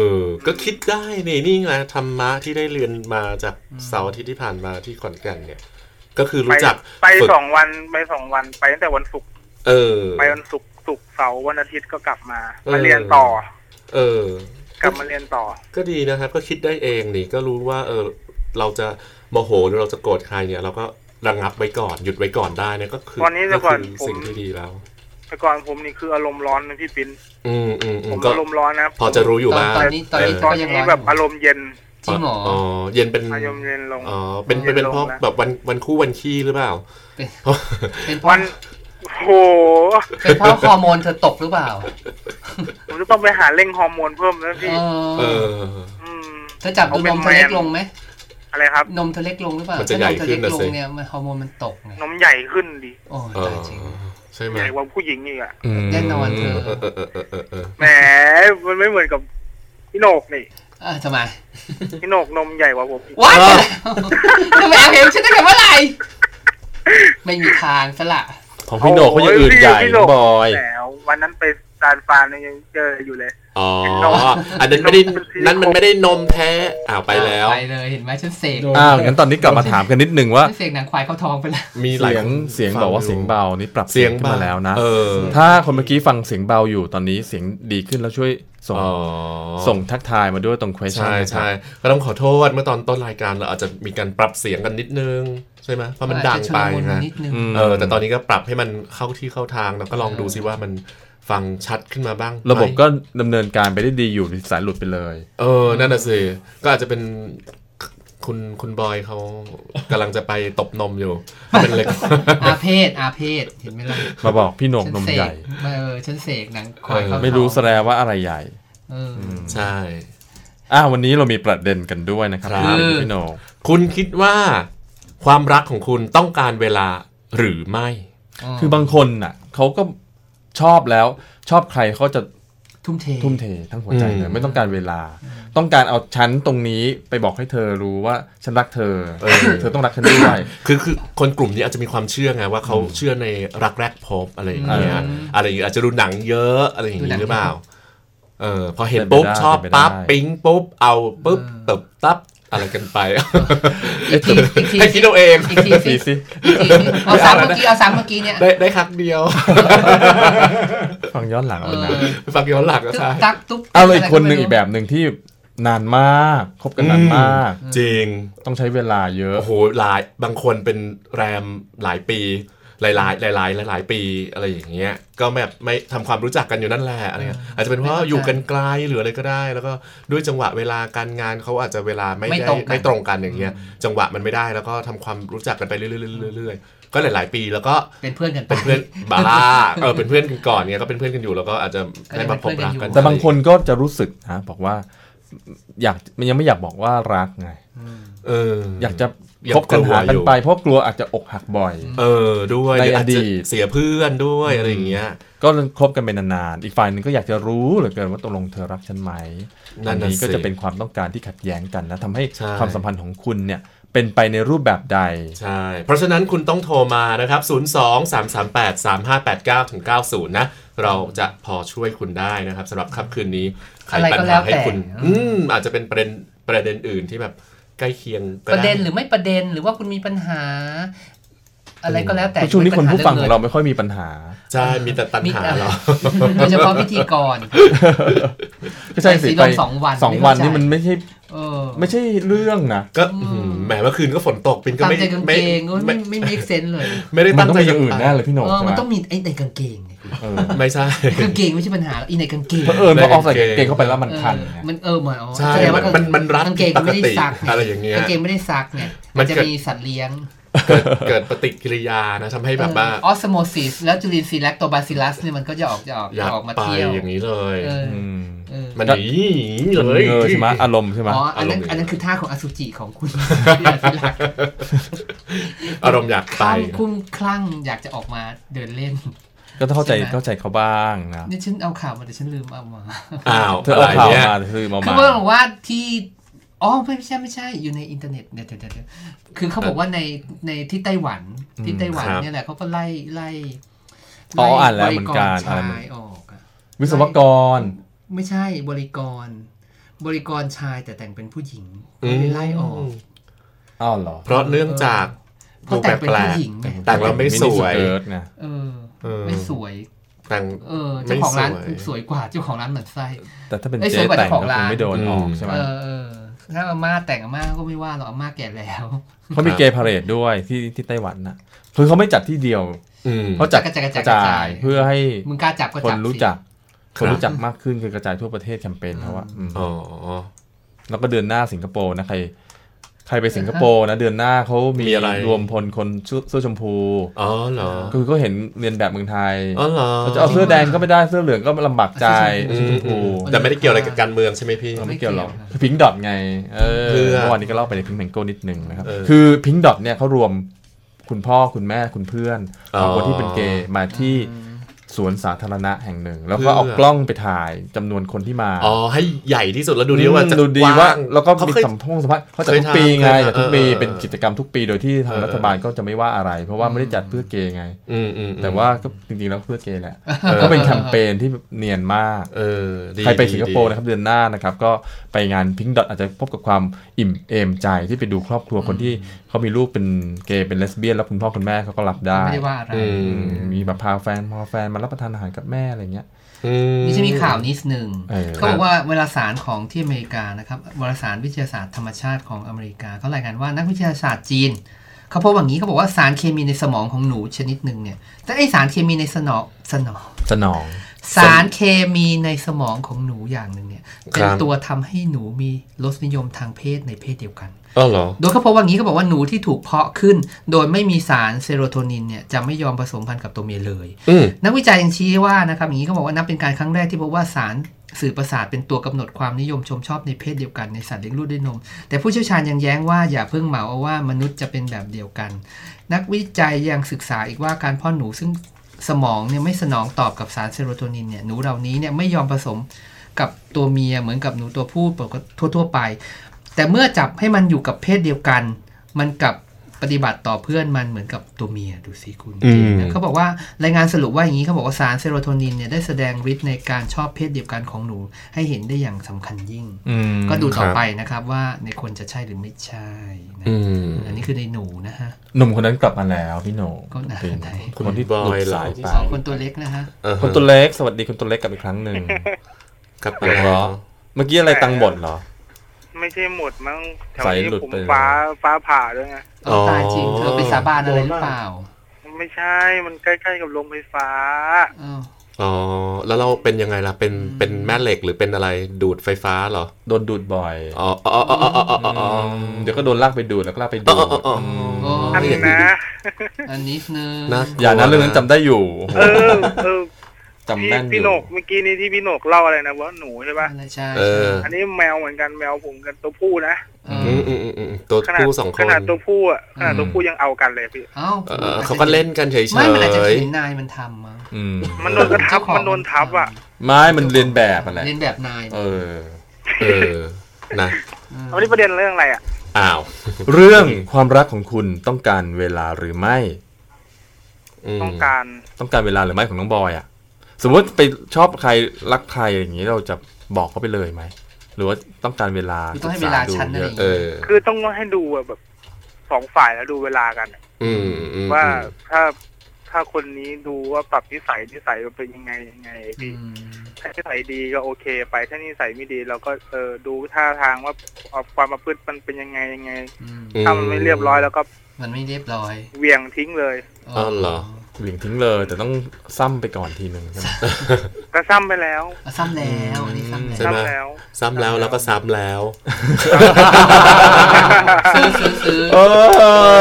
[SPEAKER 4] อ ก็คิดได้นี่นี่ไงธรรมะที่ได้เรียนมาจาก
[SPEAKER 2] อืม
[SPEAKER 4] เสาร์อาทิตย์ที่ผ่านมาที่ขอนแก่นเนี่ย ก็คือ
[SPEAKER 6] ไป
[SPEAKER 4] รู้จัก
[SPEAKER 6] ไป
[SPEAKER 4] ฝึก
[SPEAKER 6] สองวันไปสองวันไปตั้งแต่วันศุกร์
[SPEAKER 4] เออ
[SPEAKER 6] ไปวันศุกร์ศุกร์เสาร์วันอาทิตย์ก็กลับมา
[SPEAKER 4] เออ
[SPEAKER 6] มาเรียนต่อ
[SPEAKER 4] เออ
[SPEAKER 6] กลับมาเรียนต่อ
[SPEAKER 4] ก็ดีนะครับ ก็คิดได้เองนี่ก็รู้ว่า เออ เราจะโมโหหรือเราจะโกรธใครเนี่ย เราก็ระงับไว้ก่อนหยุดไว้ก่อนได้เนี่ยก็คือ
[SPEAKER 6] ตอนนี้แต่
[SPEAKER 4] ก็
[SPEAKER 6] ก่อน
[SPEAKER 4] คือ
[SPEAKER 6] ผม
[SPEAKER 4] สิ่งที่ดีแล้ว
[SPEAKER 6] แต่ก่อนผมนี่คืออารมณ์ร้อนนะพี่ปิ้น
[SPEAKER 4] อืมอืมอื
[SPEAKER 6] ผมม
[SPEAKER 4] ก็
[SPEAKER 6] อารมณ์ร้อนนะ
[SPEAKER 4] พอจะรู้อยู่
[SPEAKER 2] ตอน
[SPEAKER 4] บ้าง
[SPEAKER 2] ตอนนี้ตอนนี้
[SPEAKER 4] เต
[SPEAKER 6] อน
[SPEAKER 2] ก็ยังร้
[SPEAKER 6] นี้
[SPEAKER 2] อน
[SPEAKER 6] แบบ
[SPEAKER 2] อยู่
[SPEAKER 6] อารมณ์เย็น
[SPEAKER 2] จริงเหรอ
[SPEAKER 4] อ๋อเย็นเป็น
[SPEAKER 6] อารมณ์เย็นลง
[SPEAKER 4] อ๋อเป็นเป็นเป็นเพราะ
[SPEAKER 6] เย็นลงนะ
[SPEAKER 4] แบบวันวันคู่วันขี้หรือเปล่า
[SPEAKER 2] เป็น
[SPEAKER 4] เพราะ
[SPEAKER 2] เป็นเพ
[SPEAKER 6] วั
[SPEAKER 2] ราะ
[SPEAKER 6] นโห
[SPEAKER 2] เป็นเพราะฮอร์โมนเธอตกหรือเปล่า
[SPEAKER 6] ผมจะต้องไปหาเร่งฮอร์โมนเพิ่มแล้ว
[SPEAKER 2] เอ
[SPEAKER 6] พี่
[SPEAKER 4] เอ
[SPEAKER 2] อ
[SPEAKER 4] อ
[SPEAKER 6] อืม
[SPEAKER 2] เธอจับดูนมเธอเล็กลงไหม
[SPEAKER 6] อะไรครับ
[SPEAKER 2] นมเธอเล็กลงหรือเปล่า
[SPEAKER 4] มันจะ
[SPEAKER 2] ถ้านมเธอเล็ก
[SPEAKER 4] ใหญ่ขึ้นน่ะ
[SPEAKER 2] ลง
[SPEAKER 4] สิ
[SPEAKER 2] เนี่ยมันฮอร์โมนมันตกไง
[SPEAKER 6] นมใหญ่ขึ้นดิ
[SPEAKER 2] โอ้ย
[SPEAKER 4] เอ
[SPEAKER 2] ตา
[SPEAKER 4] อย
[SPEAKER 2] จริง
[SPEAKER 4] ใช่ไหม
[SPEAKER 6] ใหญ่กว่าผู้หญิงอีกอะ
[SPEAKER 1] อืม
[SPEAKER 2] แน่นอนเธอ
[SPEAKER 4] เออเออเออเออเออเออ
[SPEAKER 6] แหมมันไม่เหมือนกับพี่โหนกนี่
[SPEAKER 2] เออทำไม
[SPEAKER 6] พี่โหนกนมใหญ่กว่าผมอีก
[SPEAKER 2] ว้ายทำไมเอาเห็นฉันได้กับเมื่อไหร่ไม่มีทางซะละ
[SPEAKER 1] ของพี่โหนกเขายังอื่นใหญ่
[SPEAKER 6] พี่โหน
[SPEAKER 1] นะ
[SPEAKER 6] ก
[SPEAKER 1] บอย
[SPEAKER 6] แล้ววันนั้นไปซานฟรานยังเจออยู่เลย
[SPEAKER 4] อ๋อ
[SPEAKER 6] เป็นนม
[SPEAKER 4] อันนั้นไม่ได้
[SPEAKER 6] นมเป็นซิลิโคน
[SPEAKER 4] นั่นมันไม่ได้นมแท้อ้าวไปแล้ว
[SPEAKER 2] ไปเลยเห็นไหมฉันเสก
[SPEAKER 1] อ้าวงั้นตอนนี้กลับมาถามกันนิดนึงว่า
[SPEAKER 2] ฉันเสกหนังควายเข้าท้องไปแล้ว
[SPEAKER 4] มีหลาย
[SPEAKER 1] เสียง
[SPEAKER 4] คน
[SPEAKER 1] เสียงบอกว่าเสียงเบานี่ปรับ
[SPEAKER 4] เสี
[SPEAKER 1] เสี
[SPEAKER 4] ย
[SPEAKER 1] ย
[SPEAKER 4] ง
[SPEAKER 1] งขึ้นมาแล้วนะ
[SPEAKER 4] เออ
[SPEAKER 1] ถ้าคนเมื่อกี้ฟังเสียงเบาอยู่ตอนนี้เสียงดีขึ้นแล้วช่วยส่ง
[SPEAKER 4] อ๋อ
[SPEAKER 1] ส่งทักทายมาด้วยตรง question
[SPEAKER 4] ใช่
[SPEAKER 1] นะครับ
[SPEAKER 4] ใช่ก็ต้องขอโทษเมื่อตอนต้นรายการเราอาจจะมีการปรับเสียงกันนิดนึงใช่ไหมเพราะมันดังไป
[SPEAKER 2] อาจจะชุลมุน
[SPEAKER 4] นะ
[SPEAKER 2] นิดนึง
[SPEAKER 1] อืม
[SPEAKER 4] เออแต่ตอนนี้ก็ปรับให้มันเข้าที่เข้าทางแล้วก็ลองดูซิว่ามัน ฟังชัดขึ้นมาบ้างไหม
[SPEAKER 1] ระบบก็ดำเนินการไปได้ดีอยู่สายหลุดไปเลย
[SPEAKER 4] เออ นั่นน่ะสิก็อาจจะเป็นคุณคุณบอยเขากำลังจะไปตบนมอยู่เป็นเล็ก
[SPEAKER 2] อาเพศอาเพศเห็นไหมล่ะ
[SPEAKER 1] มาบอกพี่โหนก
[SPEAKER 2] ฉั
[SPEAKER 1] นม
[SPEAKER 2] เส
[SPEAKER 1] ให
[SPEAKER 2] ก
[SPEAKER 1] ญ่
[SPEAKER 2] เออฉันเสกหนังควายเข้าท้อง
[SPEAKER 1] ไม่รู้แสดงว่าอะไรใหญ่
[SPEAKER 2] เอออ
[SPEAKER 4] ใช่
[SPEAKER 1] อ้าววันนี้เรามีประเด็นกันด้วยนะครับ
[SPEAKER 4] ครับ
[SPEAKER 1] พี่พี่โหนก
[SPEAKER 4] คุณคิดว่าความรักของคุณต้องการเวลาหรือไม่
[SPEAKER 1] คือบางคนน่ะเขาก็ ชอบแล้วชอบใครเขาจะ
[SPEAKER 2] ทุ่มเท
[SPEAKER 1] ทุ่มเททั้งหัวใจเล
[SPEAKER 4] อื
[SPEAKER 1] ย
[SPEAKER 4] ม
[SPEAKER 1] ไม่ต้องการเวลา ต้องการเอาฉันตรงนี้ไปบอกให้เธอรู้ว่าฉันรักเธอ
[SPEAKER 4] เออ
[SPEAKER 1] เธอต้องรักฉันด้วย
[SPEAKER 4] คือคือคนกลุ่มนี้อาจจะมีความเชื่อไงว่าเขาเชื่อในรักแรกพบอะไรอย่างเงี้ย
[SPEAKER 1] อืม
[SPEAKER 4] อะไรอย่างเงี้ยอาจจะดูหนังเยอะอะไรอย่าง
[SPEAKER 2] ดูหนั
[SPEAKER 4] งี้
[SPEAKER 2] ง
[SPEAKER 4] หรือเปล่า
[SPEAKER 2] เยอะ
[SPEAKER 4] เออพอเห็น
[SPEAKER 1] เป็นไป
[SPEAKER 4] ปุ๊บ
[SPEAKER 1] ได้
[SPEAKER 4] ชอบ
[SPEAKER 1] เป็นไป
[SPEAKER 4] ปั๊บ
[SPEAKER 1] ได้
[SPEAKER 4] ปิ๊งปุ๊บเอาปุ๊บ
[SPEAKER 2] เออ
[SPEAKER 4] ตึบตับ อะไรกันไป
[SPEAKER 2] อีกทีอีกที
[SPEAKER 4] ให้คิดเอาเอง
[SPEAKER 2] อีกทีสิ
[SPEAKER 1] ดีสิ
[SPEAKER 2] อีกทีสิเอาสามเมื่อกี้เอาสามเมื่อกี้เนี่ย
[SPEAKER 4] ได้ได้ครั้งเดียว
[SPEAKER 1] ฟังย้อนหลังเอานะ
[SPEAKER 2] เออ
[SPEAKER 4] ไปฟังย้อนหลังก็
[SPEAKER 2] ตุ๊ก
[SPEAKER 4] ใช่
[SPEAKER 2] ตักตุ๊ก
[SPEAKER 1] เอาเลยอีกคนหนึ่งอีกแบบหนึ่งที่นานมากคบกันนานมาก
[SPEAKER 4] จริง
[SPEAKER 1] ต้องใช้เวลาเยอะ
[SPEAKER 4] โอ้โหหลายบางคนเป็นแรมหลายปี หลายหลายหลายหลายหลายหลายปีอะไรอย่างเงี้ย ก็แบบไม่ทำความรู้จักกันอยู่นั่นแหละอะไรเงี้ยอาจจะเป็นเพราะว่าอยู่กันไกลหรืออะไรก็ได้ แล้วก็ด้วยจังหวะเวลาการงานเขาอาจจะเวลาไม่
[SPEAKER 2] ไม่
[SPEAKER 4] ได้
[SPEAKER 2] ตรงกัน
[SPEAKER 4] ไม่ตรงกันอย่างเงี้ย จังหวะมันไม่ได้แล้วก็ทำความรู้จักกันไปเรื่อยๆเรื่อยๆก็หลาย ๆ ปีแล้วก็
[SPEAKER 2] เป็นเพื่อนกันไป
[SPEAKER 4] เป็นเพื่อนบ้าเออเป็นเพื่อนกันก่อนเงี้ยก็เป็นเพื่อนกันอยู่แล้วก็อาจจะได้มาพบรักกัน
[SPEAKER 1] แต่บางคนก็จะรู้สึกนะบอกว่า อยากมันยังไม่อยากบอกว่ารักไง
[SPEAKER 4] เออ
[SPEAKER 1] อยากจะ
[SPEAKER 4] ยัง
[SPEAKER 1] คบกัน
[SPEAKER 4] กลัว
[SPEAKER 1] หากัน
[SPEAKER 4] อยู่
[SPEAKER 1] ไปเพราะกลัวอาจจะอกหักบ่อย
[SPEAKER 4] เออด้วย
[SPEAKER 1] ใน
[SPEAKER 4] เดี๋ยวอาจจะ
[SPEAKER 1] อดีต
[SPEAKER 4] เสียเพื่อนด้วยอะไรอย่างเงี้ย
[SPEAKER 1] ก็คบกันเป็นนานๆอีกฝ่ายหนึ่งก็อยากจะรู้เหลือเกินว่าตกลงเธอรักฉันไหม
[SPEAKER 4] นั่
[SPEAKER 1] อัน
[SPEAKER 4] นน่ะ
[SPEAKER 1] นี้ก็
[SPEAKER 4] สิ
[SPEAKER 1] จะเป็นความต้องการที่ขัดแย้งกันนะทำให้
[SPEAKER 4] ใช่
[SPEAKER 1] ความสัมพันธ์ของคุณเนี่ยเป็นไปในรูปแบบใด
[SPEAKER 4] ใช่ เพราะฉะนั้นคุณต้องโทรมานะครับ 0 2 3 3 8 3 5 8 9ถึง90 นะ เราจะพอช่วยคุณได้นะครับสำหรับค่ำคืนนี้ไข
[SPEAKER 2] อะไร
[SPEAKER 4] ปัญ
[SPEAKER 2] ก็แล้
[SPEAKER 4] หาวให้
[SPEAKER 2] แต่
[SPEAKER 4] คุณ อืมอาจจะเป็นประเด็นประเด็นอื่นที่แบบ ใกล้เคียง
[SPEAKER 2] ประเด็นหรือไม่ประเด็นหรือว่าคุณมีปัญหา อะไรก็แล้วแต่
[SPEAKER 1] ช่วงนี้คนผู้ฟังของเราไม่ค่อยมีปัญหา
[SPEAKER 4] ใช่มีแต่ตันหาเรา
[SPEAKER 2] โดยเฉพาะพิธีกร
[SPEAKER 1] ก็ใช่สิ
[SPEAKER 2] สีล
[SPEAKER 1] ไป
[SPEAKER 2] มสองวัน
[SPEAKER 1] สอง
[SPEAKER 2] ไม่
[SPEAKER 1] วัน
[SPEAKER 2] เข้าใจ
[SPEAKER 1] นี่มันไม่ใช่
[SPEAKER 2] เออ
[SPEAKER 1] ไม่ใช่เรื่องนะ
[SPEAKER 4] ก็อื้อหือแหมเมื่อคืนก็ฝนตกปินก็
[SPEAKER 2] ตาม
[SPEAKER 4] ไม่
[SPEAKER 2] ใจกาง
[SPEAKER 4] ไม่
[SPEAKER 2] เกงก็
[SPEAKER 4] ไม่
[SPEAKER 2] ไม่ไม่ make sense เลย
[SPEAKER 4] ไม่ได้
[SPEAKER 1] มัน
[SPEAKER 4] ตั้ง
[SPEAKER 1] ต้อง
[SPEAKER 4] ใจ
[SPEAKER 1] มีอย่างอื่นแน่เลยพี่โหนก
[SPEAKER 2] เออ
[SPEAKER 1] ใช่ไห
[SPEAKER 2] มัน
[SPEAKER 1] ม
[SPEAKER 2] ต้องมีไอ้ในกางเกงไง
[SPEAKER 1] เออ
[SPEAKER 4] ไม่ใช่
[SPEAKER 2] กางเกงไม่ใช่ปัญหาอีในกางเกง
[SPEAKER 1] เพราะเอิญพอออกใส่
[SPEAKER 4] ในกางเกง
[SPEAKER 1] เกงเข้าไปแล้วมันคัน
[SPEAKER 2] เออ
[SPEAKER 1] ไง
[SPEAKER 2] มันเออเหมือนอ๋อ
[SPEAKER 4] ใช่
[SPEAKER 2] แสดงว่า
[SPEAKER 4] มันมันรัด
[SPEAKER 2] กางเกงมันไม่ได้ซัก
[SPEAKER 4] ปกติอะไรอย่างเงี้ย
[SPEAKER 2] กางเกงไม่ได้ซักเนี่ย
[SPEAKER 4] มั
[SPEAKER 2] มัน
[SPEAKER 4] น
[SPEAKER 2] จะ
[SPEAKER 4] เกิด
[SPEAKER 2] มีสัตว์เลี้ยง
[SPEAKER 4] เกิดเกิดปฏิกิริยานะทำให้แบบว่า
[SPEAKER 2] ออสโมซิสแล้วจูลินซีแลคโตบาซิลัสเนี่ยมันก็จะออกจะออก
[SPEAKER 4] อยาก
[SPEAKER 2] ออกมา
[SPEAKER 4] ไป
[SPEAKER 2] เที่ยว
[SPEAKER 4] อย่างนี้เลย
[SPEAKER 2] เออ
[SPEAKER 1] อืม
[SPEAKER 2] เออ
[SPEAKER 4] มันหนีเล
[SPEAKER 1] มัน
[SPEAKER 4] ย
[SPEAKER 1] เงอใช่ไหมอารมณ์ใช่ไหม
[SPEAKER 2] อ๋ออันนั้น
[SPEAKER 4] อารมณ์ดี
[SPEAKER 2] อันนั้นคือท่าของอสุจิของคุณ
[SPEAKER 4] อารมณ์อยาก
[SPEAKER 2] ค
[SPEAKER 4] ไป
[SPEAKER 2] ลั่งคุ้มคลั่งอยากจะออกมาเดินเล่น
[SPEAKER 1] ก็ต้องเข้าใจ
[SPEAKER 2] ใช่ไหม
[SPEAKER 1] เข้าใจเขาบ้างนะ
[SPEAKER 2] นี่ฉันเอาข่าวมาแต่ฉันลืมเอามา
[SPEAKER 4] อ้าว
[SPEAKER 1] เธอเอาข่าวะ
[SPEAKER 4] ไรนี่ย
[SPEAKER 1] มาคือมา
[SPEAKER 2] คือ
[SPEAKER 1] มา
[SPEAKER 2] ว่าบอกว่าที่ อ๋อไม่ใช่ไม่ใช่อยู่ในอินเทอร์เน็ตเดี๋ยวเดี๋ยวเดี๋ยวคือเขาบอกว่าในในที่ไต้หวันที่ไต้หวันเนี่ยแหละเขาก็ไล่ไล่
[SPEAKER 1] อ๋อ
[SPEAKER 2] ไล่
[SPEAKER 1] อ่านแล้วเหมือนกัน
[SPEAKER 2] บริร
[SPEAKER 1] อ่านแล้วเหมือน
[SPEAKER 2] ชายออกอะ
[SPEAKER 1] วิศวกร
[SPEAKER 2] ไม่ใช่บริกร บริกรชายแต่แต่งเป็นผู้หญิง
[SPEAKER 4] อื
[SPEAKER 2] ก็
[SPEAKER 4] ม
[SPEAKER 2] เลยไล่ออก
[SPEAKER 1] อ้าวเหรอ
[SPEAKER 4] เพราะเนื่องจาก
[SPEAKER 2] เพราะแต่งเป็นผู้หญิงไง
[SPEAKER 4] แต่งแล้วไม่สวย
[SPEAKER 1] มินิสเกิร์ตไง
[SPEAKER 2] เออ
[SPEAKER 4] เออ
[SPEAKER 2] ไม่สวย
[SPEAKER 4] แต่ง
[SPEAKER 2] เออเจ้าของร้าน
[SPEAKER 4] ไม่สวย
[SPEAKER 2] สวยกว่าเจ้าของร้านเหมือนไส้
[SPEAKER 1] แต่ถ้าเป็น
[SPEAKER 2] เอ้ย
[SPEAKER 1] เจ๊
[SPEAKER 2] สวยกว่า
[SPEAKER 1] แต่ง
[SPEAKER 2] เจ้าของ
[SPEAKER 1] ก็ค
[SPEAKER 2] ร้างน
[SPEAKER 1] ไม่โดนออก
[SPEAKER 4] อืม
[SPEAKER 1] ใช่ไหม
[SPEAKER 2] เออเออ ถ้าอาม่าแต่งอาม่าก็ไม่ว่าหรอกอาม่าแก่แล้ว
[SPEAKER 1] เขามีเกย์พาเรดด้วยที่ที่ไต้หวันนะคือเขาไม่จัดที่เดียว
[SPEAKER 4] อืม
[SPEAKER 1] เขาจัด
[SPEAKER 2] กระจายกระ
[SPEAKER 1] ก
[SPEAKER 2] จาย
[SPEAKER 1] ระจายเพื่อให้
[SPEAKER 2] มึงกล้าจับก็
[SPEAKER 1] คน
[SPEAKER 2] จับสิ
[SPEAKER 1] รู้จัก
[SPEAKER 4] ค
[SPEAKER 1] ค
[SPEAKER 4] รั
[SPEAKER 1] น
[SPEAKER 4] บ
[SPEAKER 1] รู้จักมากขึ้นคือกระจายทั่วประเทศแคมเปญเขาว่าอืม
[SPEAKER 4] อ๋อ
[SPEAKER 1] แล้วก็เดือนหน้าสิงคโปร์นะใคร ใครไปสิงคโปร์นะเดือนหน้าเขามี
[SPEAKER 4] มีอะไร
[SPEAKER 1] รวมพลคนเสื้อเสื้อชมพู
[SPEAKER 4] อ๋อเหรอ
[SPEAKER 1] คือเขาเห็นเรียนแบบเมืองไทย
[SPEAKER 4] อ๋อเหรอ
[SPEAKER 1] เขาจะเอาเสื้อแดงก็ไม่ได้เสื้อเหลืองก็ลำบากใจ
[SPEAKER 4] อื
[SPEAKER 1] เสื้อ
[SPEAKER 4] ม
[SPEAKER 1] ชมพู
[SPEAKER 4] แต่ไม่ได้เกี่ยวอะไรกับการเมืองใช่ไหมพี่
[SPEAKER 1] เราไม่เกี่ยวหรอกคือพิงดอทไง เออ
[SPEAKER 4] เพื่อ
[SPEAKER 1] เมื่อวานนี้ก็เล่าไปในพิงแมงโก้นิดนึงนะครับ
[SPEAKER 4] เออ
[SPEAKER 1] คือพิงดอทเนี่ยเขารวมคุณพ่อคุณแม่คุณเพื่อน
[SPEAKER 4] อ๋อ
[SPEAKER 1] ของคนที่เป็นเกย์มาที่ สวนสาธารณะแห่งหนึ่ง แล้วก็เอา
[SPEAKER 4] เพื่อ
[SPEAKER 1] กล้องไปถ่ายจำนวนคนที่มา
[SPEAKER 4] อ๋อ ให้ใหญ่ที่สุดแล้วดูดิว่าจะ
[SPEAKER 1] ดูดีว่า
[SPEAKER 4] ง
[SPEAKER 1] แล้วก็
[SPEAKER 4] เขา
[SPEAKER 1] มี
[SPEAKER 4] เคย
[SPEAKER 1] สัมพงสัมภาษณ์เขาจัด
[SPEAKER 4] เคย
[SPEAKER 1] ทุกปี
[SPEAKER 4] ทำ
[SPEAKER 1] ไง
[SPEAKER 4] เคยทำ
[SPEAKER 1] จัดทุกปี
[SPEAKER 4] เออเออ
[SPEAKER 1] เป็นกิจกรรมทุกปีโดยที่ทาง
[SPEAKER 4] เออ
[SPEAKER 1] รัฐบาลก็จะไม่ว่าอะไร เพราะว่าไม่ได้จัดเพื่อเกย์ไง
[SPEAKER 4] อืมอืมอืม
[SPEAKER 1] แต่ว่าก็จริงๆแล้วเพื่อเกย์แหละ
[SPEAKER 4] ออ
[SPEAKER 1] ก็เป็นแคมเปญที่เนียนมาก
[SPEAKER 4] เออดี
[SPEAKER 1] ใครไป
[SPEAKER 4] ดี
[SPEAKER 1] สิงคโปร์
[SPEAKER 4] ดี
[SPEAKER 1] นะครับเดือนหน้านะครับก็ไปงานพิงดอทอาจจะพบกับความอิ่มเอมใจที่ไปดูครอบครัวคนที่เขามีลูกเป็นเกย์เป็นเลสเบี้ยนแล้วคุณพ่อคุณแม่เขาก็รับได้
[SPEAKER 2] ไม่ได้ว่าอะไร
[SPEAKER 4] อื
[SPEAKER 1] อืมมีแบบพาแฟนพาแฟนมารับประทานอาหารกับแม่อะไรเงี้ย
[SPEAKER 4] อื
[SPEAKER 2] นี่จะมีข่าวนิดหนึ่ง
[SPEAKER 1] เออ
[SPEAKER 2] เขาบอกว่าเวลาสารของที่อเมริกานะครับวารสารวิทยาศาสตร์ธรรมชาติของอเมริกาเขารายงานว่านักวิทยาศาสตร์จีนเขาพบอย่างนี้เขาบอกว่าสารเคมีในสมองของหนูชนิดหนึ่งเนี่ยแต่ไอสารเคมีในสนองสนอง
[SPEAKER 1] สนอง
[SPEAKER 2] สารเคมีในสมองของหนูอย่างหนึ่งเนี่ยเป็นตัวทำให้หนูมีรสนิยมทางเพศในเพศเดียวกัน
[SPEAKER 4] อ๋อเหรอ
[SPEAKER 2] โดยเขาพบว่าอย่างนี้เขาบอกว่าหนูที่ถูกเพาะขึ้น โดยไม่มีสารเซโรโทนินเนี่ยจะไม่ยอมผสมพันธุ์กับตัวเมียเลย
[SPEAKER 4] อืม
[SPEAKER 2] นักวิจัยยังชี้ว่านะครับอย่างนี้เขาบอกว่านับเป็นการครั้งแรกที่พบว่าสารสื่อประสาทเป็นตัวกำหนดความนิยมชมชอบในเพศเดียวกันในสัตว์เลี้ยงลูกด้วยนม แต่ผู้เชี่ยวชาญยังแย้งว่าอย่าเพิ่งเหมาเอาว่ามนุษย์จะเป็นแบบเดียวกัน นักวิจัยยังศึกษาอีกว่าการเพ่อหนูซึ่งสมองเนี่ยไม่สนองตอบกับสารเซโรโทนินเนี่ยหนูเหล่านี้เนี่ยไม่ยอมผสมกับตัวเมียเหมือนกับหนูตัวผู้ปกติทั่ว ๆ ไป แต่เมื่อจับให้มันอยู่กับเพศเดียวกัน มันกลับปฏิบัติต่อเพื่อนมันเหมือนกับตัวเมียดูสิคุณ
[SPEAKER 4] อืม
[SPEAKER 2] เขาบอกว่ารายงานสรุปว่าอย่างนี้เขาบอกว่าสารเซโรโทนินเนี่ยได้แสดงฤทธิ์ในการชอบเพศเดียวกันของหนู ให้เห็นได้อย่างสำคัญยิ่ง
[SPEAKER 1] อืม
[SPEAKER 2] ก็ดูต่อ
[SPEAKER 4] ครับ
[SPEAKER 2] ไปนะครับว่าในคนจะใช่หรือไม่ใช่นะ
[SPEAKER 4] อืม
[SPEAKER 2] อันนี้คือในหนูนะฮะ
[SPEAKER 1] หนุ่มคนนั้นกลับมาแล้วพี่โหนง
[SPEAKER 2] ก็น่า
[SPEAKER 1] เป็น
[SPEAKER 2] ไหน
[SPEAKER 1] คนที่
[SPEAKER 4] บอย
[SPEAKER 1] หลุดสาย
[SPEAKER 4] เหรอ
[SPEAKER 1] ไป
[SPEAKER 2] สองคนตัวเล็กนะฮะ
[SPEAKER 4] อ่าฮะ
[SPEAKER 1] คนตัวเล็กสวัสดีคนตัวเล็กกลับอีกครั้งหนึ่ง
[SPEAKER 4] ครับ
[SPEAKER 1] หัวเราะเมื่อกี้อะไรตังบ่นเหรอ
[SPEAKER 6] ไม่ใช่หมดมั้งแถว
[SPEAKER 1] สาย
[SPEAKER 6] นี้
[SPEAKER 1] หลุด
[SPEAKER 6] ผม
[SPEAKER 1] ไปเลย
[SPEAKER 6] ฟ้าฟ้าผ่าด้วยไง
[SPEAKER 2] เอาตายจริงเธอไปสาบานอะไรหรือเปล่า
[SPEAKER 6] ไม่ใช่มันใกล้ๆกับโรงไฟฟ้า
[SPEAKER 2] อ้าว
[SPEAKER 4] อ๋อแล้วเราเป็นยังไงล่ะเป็นเป็นแม่เหล็กหรือเป็นอะไรดูดไฟฟ้าเหรอ
[SPEAKER 1] โดนดูดบ่อย
[SPEAKER 4] อ๋ออ๋ออ๋ออ๋ออ๋ออ๋ออ๋อ
[SPEAKER 1] มเดี๋ยวก็โดนลากไปดูดแล้วก็ลากไปดูด
[SPEAKER 4] อ๋ออ๋ออ๋อ
[SPEAKER 1] ม
[SPEAKER 2] โอ้
[SPEAKER 6] อันนี้นะ
[SPEAKER 2] อันนี้นึง
[SPEAKER 4] น่
[SPEAKER 1] อย่านั้นเรื่องนั้นจำได้อยู่
[SPEAKER 6] เออเออ
[SPEAKER 1] จำ
[SPEAKER 6] พี่
[SPEAKER 1] แม่นอ
[SPEAKER 6] พี่
[SPEAKER 1] ยู่
[SPEAKER 6] โหนกเมื่อกี้นี้ที่พี่โหนกเล่าอะไรนะว่าหนูใช่ปะ
[SPEAKER 2] อะไรใช่
[SPEAKER 4] เออ
[SPEAKER 6] อันนี้แมวเหมือนกันแมวผมกันตัวผู้นะ
[SPEAKER 2] เอ
[SPEAKER 4] อื
[SPEAKER 2] อ
[SPEAKER 4] มอืมอืมอืมตัว
[SPEAKER 6] ขนาด
[SPEAKER 4] ผู้สองค
[SPEAKER 6] ข
[SPEAKER 4] น
[SPEAKER 6] นาดตัวผู้อะขนาดตัวผู้ยังเอากันเลยพี่
[SPEAKER 2] เอ้า
[SPEAKER 4] เออเขาก็เล่นกันเฉย
[SPEAKER 2] ไม่มันอาจจะ
[SPEAKER 4] ๆ
[SPEAKER 2] เห็นนายมันทำมั้ง
[SPEAKER 1] อืม
[SPEAKER 6] มันโดนกระทับมันโดนทับอะ
[SPEAKER 1] ไม่มันเรียนแบบอะไร
[SPEAKER 2] เรียนแบบนาย
[SPEAKER 1] เออ
[SPEAKER 4] เออนะ
[SPEAKER 6] วันนี้ประเด็นเรื่องอะไรอะ
[SPEAKER 4] อ้าว
[SPEAKER 1] เรื่องความรักของคุณต้องการเวลาหรือไม่
[SPEAKER 4] ม
[SPEAKER 6] ต้องการ
[SPEAKER 1] ต้องการเวลาหรือไม่ของน้องบอยอะ สมมติไปชอบใครรักใครอย่างนี้เราจะบอกเขาไปเลยไหมหรือว่าต้องการเวลา
[SPEAKER 2] คือต้องให้เวลา
[SPEAKER 1] ศึกษ
[SPEAKER 2] ฉัน
[SPEAKER 1] ดู
[SPEAKER 2] อะไร
[SPEAKER 1] เย
[SPEAKER 2] อย่าง
[SPEAKER 1] อะ
[SPEAKER 2] เงี้ย
[SPEAKER 4] เออ
[SPEAKER 6] คือต้องให้ดูอะแบบสองฝ่ายแล้วดูเวลากันอะ
[SPEAKER 4] อืมอืม
[SPEAKER 6] ว่าถ้าถ้าคนนี้ดูว่าปรับนิสัยนิสัยมันเป็นยังไงยังไง
[SPEAKER 2] อื
[SPEAKER 6] พี่
[SPEAKER 2] ม
[SPEAKER 6] ถ้านิสัยดีก็โอเค ไปถ้านิสัยไม่ดีเราก็เออดูท่าทางว่าเอาความประพฤติมันเป็นยังไงยังไง
[SPEAKER 2] อืม
[SPEAKER 6] ถ้ามันไม่เรียบร้อยแล้วก็
[SPEAKER 2] มันไม่เรียบร้อย
[SPEAKER 6] เหวี่ยงทิ้งเลย
[SPEAKER 4] อ๋อเหรอ
[SPEAKER 1] หลิงทิ้งเลย แต่ต้องซ้ำไปก่อนทีหนึ่งใช่ไหม
[SPEAKER 6] ก็ซ้ำไปแล้ว
[SPEAKER 2] อะซ้ำแล้วอันนี้ซ้ำ
[SPEAKER 4] ใช่
[SPEAKER 2] แล้ว
[SPEAKER 4] ไหม
[SPEAKER 6] ซ้ำแล้ว
[SPEAKER 4] ซ้ำแล้วแล้วก็ซ้ำแล้ว
[SPEAKER 2] ซื้อซื้อซื้อ
[SPEAKER 1] เอ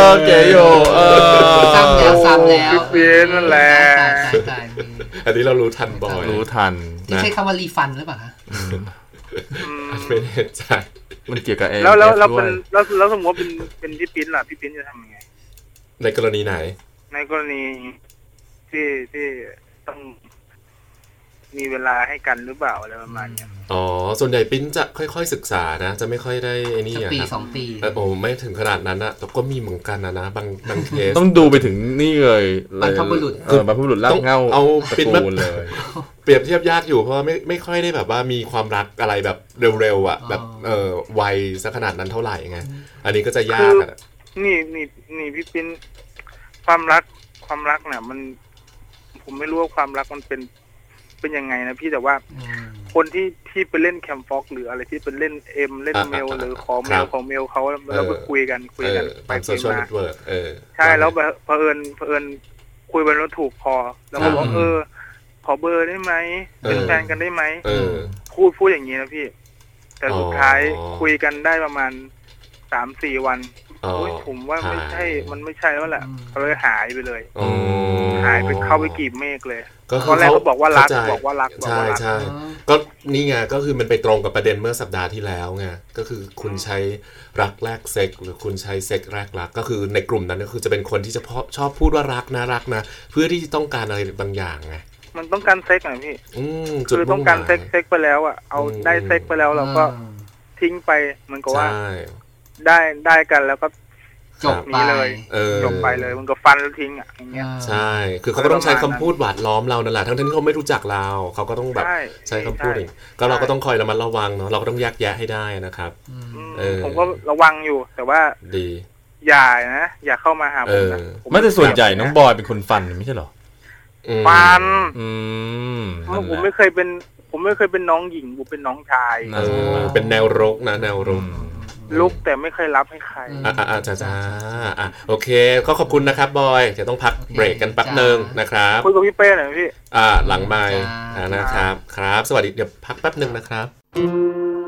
[SPEAKER 1] อเก๋อยู่เออ
[SPEAKER 2] ซ้ำแล้วซ้ำแล้ว
[SPEAKER 6] พี่เปียนนั่นแหละ
[SPEAKER 2] ตายตายตายมี
[SPEAKER 4] อันนี้เรารู้ทันบ่อย
[SPEAKER 1] รู้ทัน
[SPEAKER 2] ที่ใช้คำว่ารีฟันหรือเปล่าคะ
[SPEAKER 6] อืม
[SPEAKER 4] ไม่แน่ใจ
[SPEAKER 1] มันเกี่ยวกับเอ
[SPEAKER 6] แล้วแล้วเรา
[SPEAKER 1] ด้
[SPEAKER 6] เป็
[SPEAKER 1] วนย
[SPEAKER 6] แล้วแล้วสมมติว่าเป็นเป็นพี่ปิ้นล่ะพี่ปิ้นจะทำยังไง
[SPEAKER 4] ในกรณีไหน
[SPEAKER 6] ในกรณีที่ที่ต้องมีเวลาให้กันหรือเปล่าอะไรประมาณเนี้ย
[SPEAKER 4] อ๋อ ส่วนใหญ่ปิ้นจะค่อยๆศึกษานะ จะไม่ค่อยได้ไอ้นี่
[SPEAKER 2] สัก
[SPEAKER 4] อะ
[SPEAKER 2] ปี
[SPEAKER 4] ครับ
[SPEAKER 2] สองปี
[SPEAKER 4] เออโอ้ไม่ถึงขนาดนั้นนะแต่ก็มีเหมือนกันนะนะบางบางเคส
[SPEAKER 1] ต้องดูไปถึงนี่เลย
[SPEAKER 2] บรรพบุรุษ
[SPEAKER 1] เออบรรพบุรุษลากเหง้า
[SPEAKER 4] เอา
[SPEAKER 1] ตระ
[SPEAKER 4] ปิดมา
[SPEAKER 1] กูลเลย
[SPEAKER 4] เปรียบเทียบยากอยู่เพราะว่าไม่ไม่ค่อยได้แบบว่ามีความรักอะไรแบบเร็วๆอะ แบบเออวัยสักขนาดนั้นเท่าไหร่ไงอันนี้ก็จะยากอะ
[SPEAKER 6] นี่นี่นี่พี่ปิ้น ความรักความรักเนี่ยมัน ผมไม่รู้ว่าความรักมันเป็นเป็นยังไงนะพี่แต่ว่า
[SPEAKER 2] อืม
[SPEAKER 6] คนที่ที่ไปเล่นแคมฟ็อกหรืออะไรที่เป็นเล่นเอ็มเล่น
[SPEAKER 4] อ่า
[SPEAKER 6] เมล
[SPEAKER 4] อ่า
[SPEAKER 6] หรือขอเม
[SPEAKER 4] ครั
[SPEAKER 6] ล
[SPEAKER 4] บ
[SPEAKER 6] ของเมลเขาแล้ว
[SPEAKER 4] เออ
[SPEAKER 6] เราไปคุยกันคุย
[SPEAKER 4] เอ
[SPEAKER 6] กัน
[SPEAKER 4] อ
[SPEAKER 6] ไป
[SPEAKER 4] ตามโซ
[SPEAKER 6] คุย
[SPEAKER 4] เชียล
[SPEAKER 6] มา
[SPEAKER 4] เน็ตเวิร์กเออ
[SPEAKER 6] ใช่แล้วแบบเผอิญเผอิญคุยไปแล้วถูกคอแล้วก็บอก
[SPEAKER 1] อ่า
[SPEAKER 6] เออ ขอเบอร์ได้ไหมเป็น
[SPEAKER 4] เออ
[SPEAKER 6] แฟนกันได้ไหม
[SPEAKER 4] เออ
[SPEAKER 6] พูดพูดอย่างนี้นะพี่ แต่สุดท้าย
[SPEAKER 4] อ๋อ
[SPEAKER 6] คุยกันได้ประมาณสามสี่วัน
[SPEAKER 4] อ๋อ
[SPEAKER 6] โอ้ย ผมว่าไม่ใช่ มันไม่ใช่แล้วแหละเขาเลยหายไปเลย
[SPEAKER 4] อ๋อ
[SPEAKER 6] หายไปเข้าไปกลีบเมฆเลย
[SPEAKER 4] ก็
[SPEAKER 6] ต
[SPEAKER 4] คือ
[SPEAKER 6] อนแรก
[SPEAKER 4] เขา
[SPEAKER 6] ก็บอกว่ารัก
[SPEAKER 4] เข้ใจ
[SPEAKER 6] บอกว่ารักบอก
[SPEAKER 4] ใช่
[SPEAKER 6] ว่ารัก
[SPEAKER 4] ใช่ก็นี่ไงก็คือมันไปตรงกับประเด็นเมื่อสัปดาห์ที่แล้วไงก็คือคุณใช้รักแลกเซ็กส์ หรือคุณใช้เซ็กส์แลกรัก ก็คือในกลุ่มนั้นก็คือจะเป็นคนที่จะชอบพูดว่ารักนะรักนะเพื่อที่จะต้องการอะไรบางอย่างไง
[SPEAKER 6] มันต้องการเซ็กส์อะพี่
[SPEAKER 4] อืมจุด
[SPEAKER 6] คือต้องการเซ็กเซ็กไปแล้วอะเอา
[SPEAKER 4] อืม
[SPEAKER 6] ได้เซ็กส์ไปแล้วเราก็ทิ้งไปเหมันก็ว่า
[SPEAKER 4] ใช่
[SPEAKER 6] ได้ได้กันแล้วก็
[SPEAKER 2] จบไป
[SPEAKER 6] นี้เลย
[SPEAKER 4] เออ
[SPEAKER 6] จบไปเลยมันก็ฟันแล้วทิ้งอะอย่างเงี้ย
[SPEAKER 4] ใช่ คือเขาก็ต้องใช้คำพูดหวาดล้อมเรานั่นแหละทั้งๆที่เขาไม่รู้จักเราเขาก็ต้องแบบ
[SPEAKER 6] ใช่
[SPEAKER 4] ใช้คำพูด
[SPEAKER 6] ใช่
[SPEAKER 4] อย่างก็เราก็ต้องคอยระมัดระวังเนาะเราก็ต้องแยกแยะให้ได้นะครับ
[SPEAKER 6] อืม
[SPEAKER 4] เออ
[SPEAKER 6] ผมก็ระวังอยู่แต่ว่า
[SPEAKER 4] ดี
[SPEAKER 6] อย่านะอย่าเข้ามาหาผมนะ
[SPEAKER 4] เออ
[SPEAKER 6] ผ
[SPEAKER 1] ไม่แต่ส่วนใหญ่
[SPEAKER 6] เกลียด
[SPEAKER 1] น้องบอยเป็นคนฟันไม่ใช่เหรอ
[SPEAKER 4] อืม
[SPEAKER 6] ฟัน
[SPEAKER 1] อืม
[SPEAKER 6] ผมไม่เคยเป็น ผมไม่เคยเป็นน้องหญิงผมเป็นน้องชาย
[SPEAKER 1] นั่
[SPEAKER 4] เอน
[SPEAKER 1] แหละ
[SPEAKER 4] อเป็นแนวรกนะแนวรก
[SPEAKER 6] ลุกแต่ไม่เคยรับให้ใคร
[SPEAKER 4] อะอะอะจ้าจ้าอะโอเค ก็ขอบคุณนะครับบอยเดี๋ยวต้องพักเบรกกันแป๊บหนึ่งนะครับ
[SPEAKER 6] คุยกับพี่เป้หน่อยพี่
[SPEAKER 4] อ่า หลังไมค์
[SPEAKER 2] จ้า
[SPEAKER 4] อ่านะครับ ครับ สวัสดีเดี๋ยวพักแป๊บหนึ่งนะครับ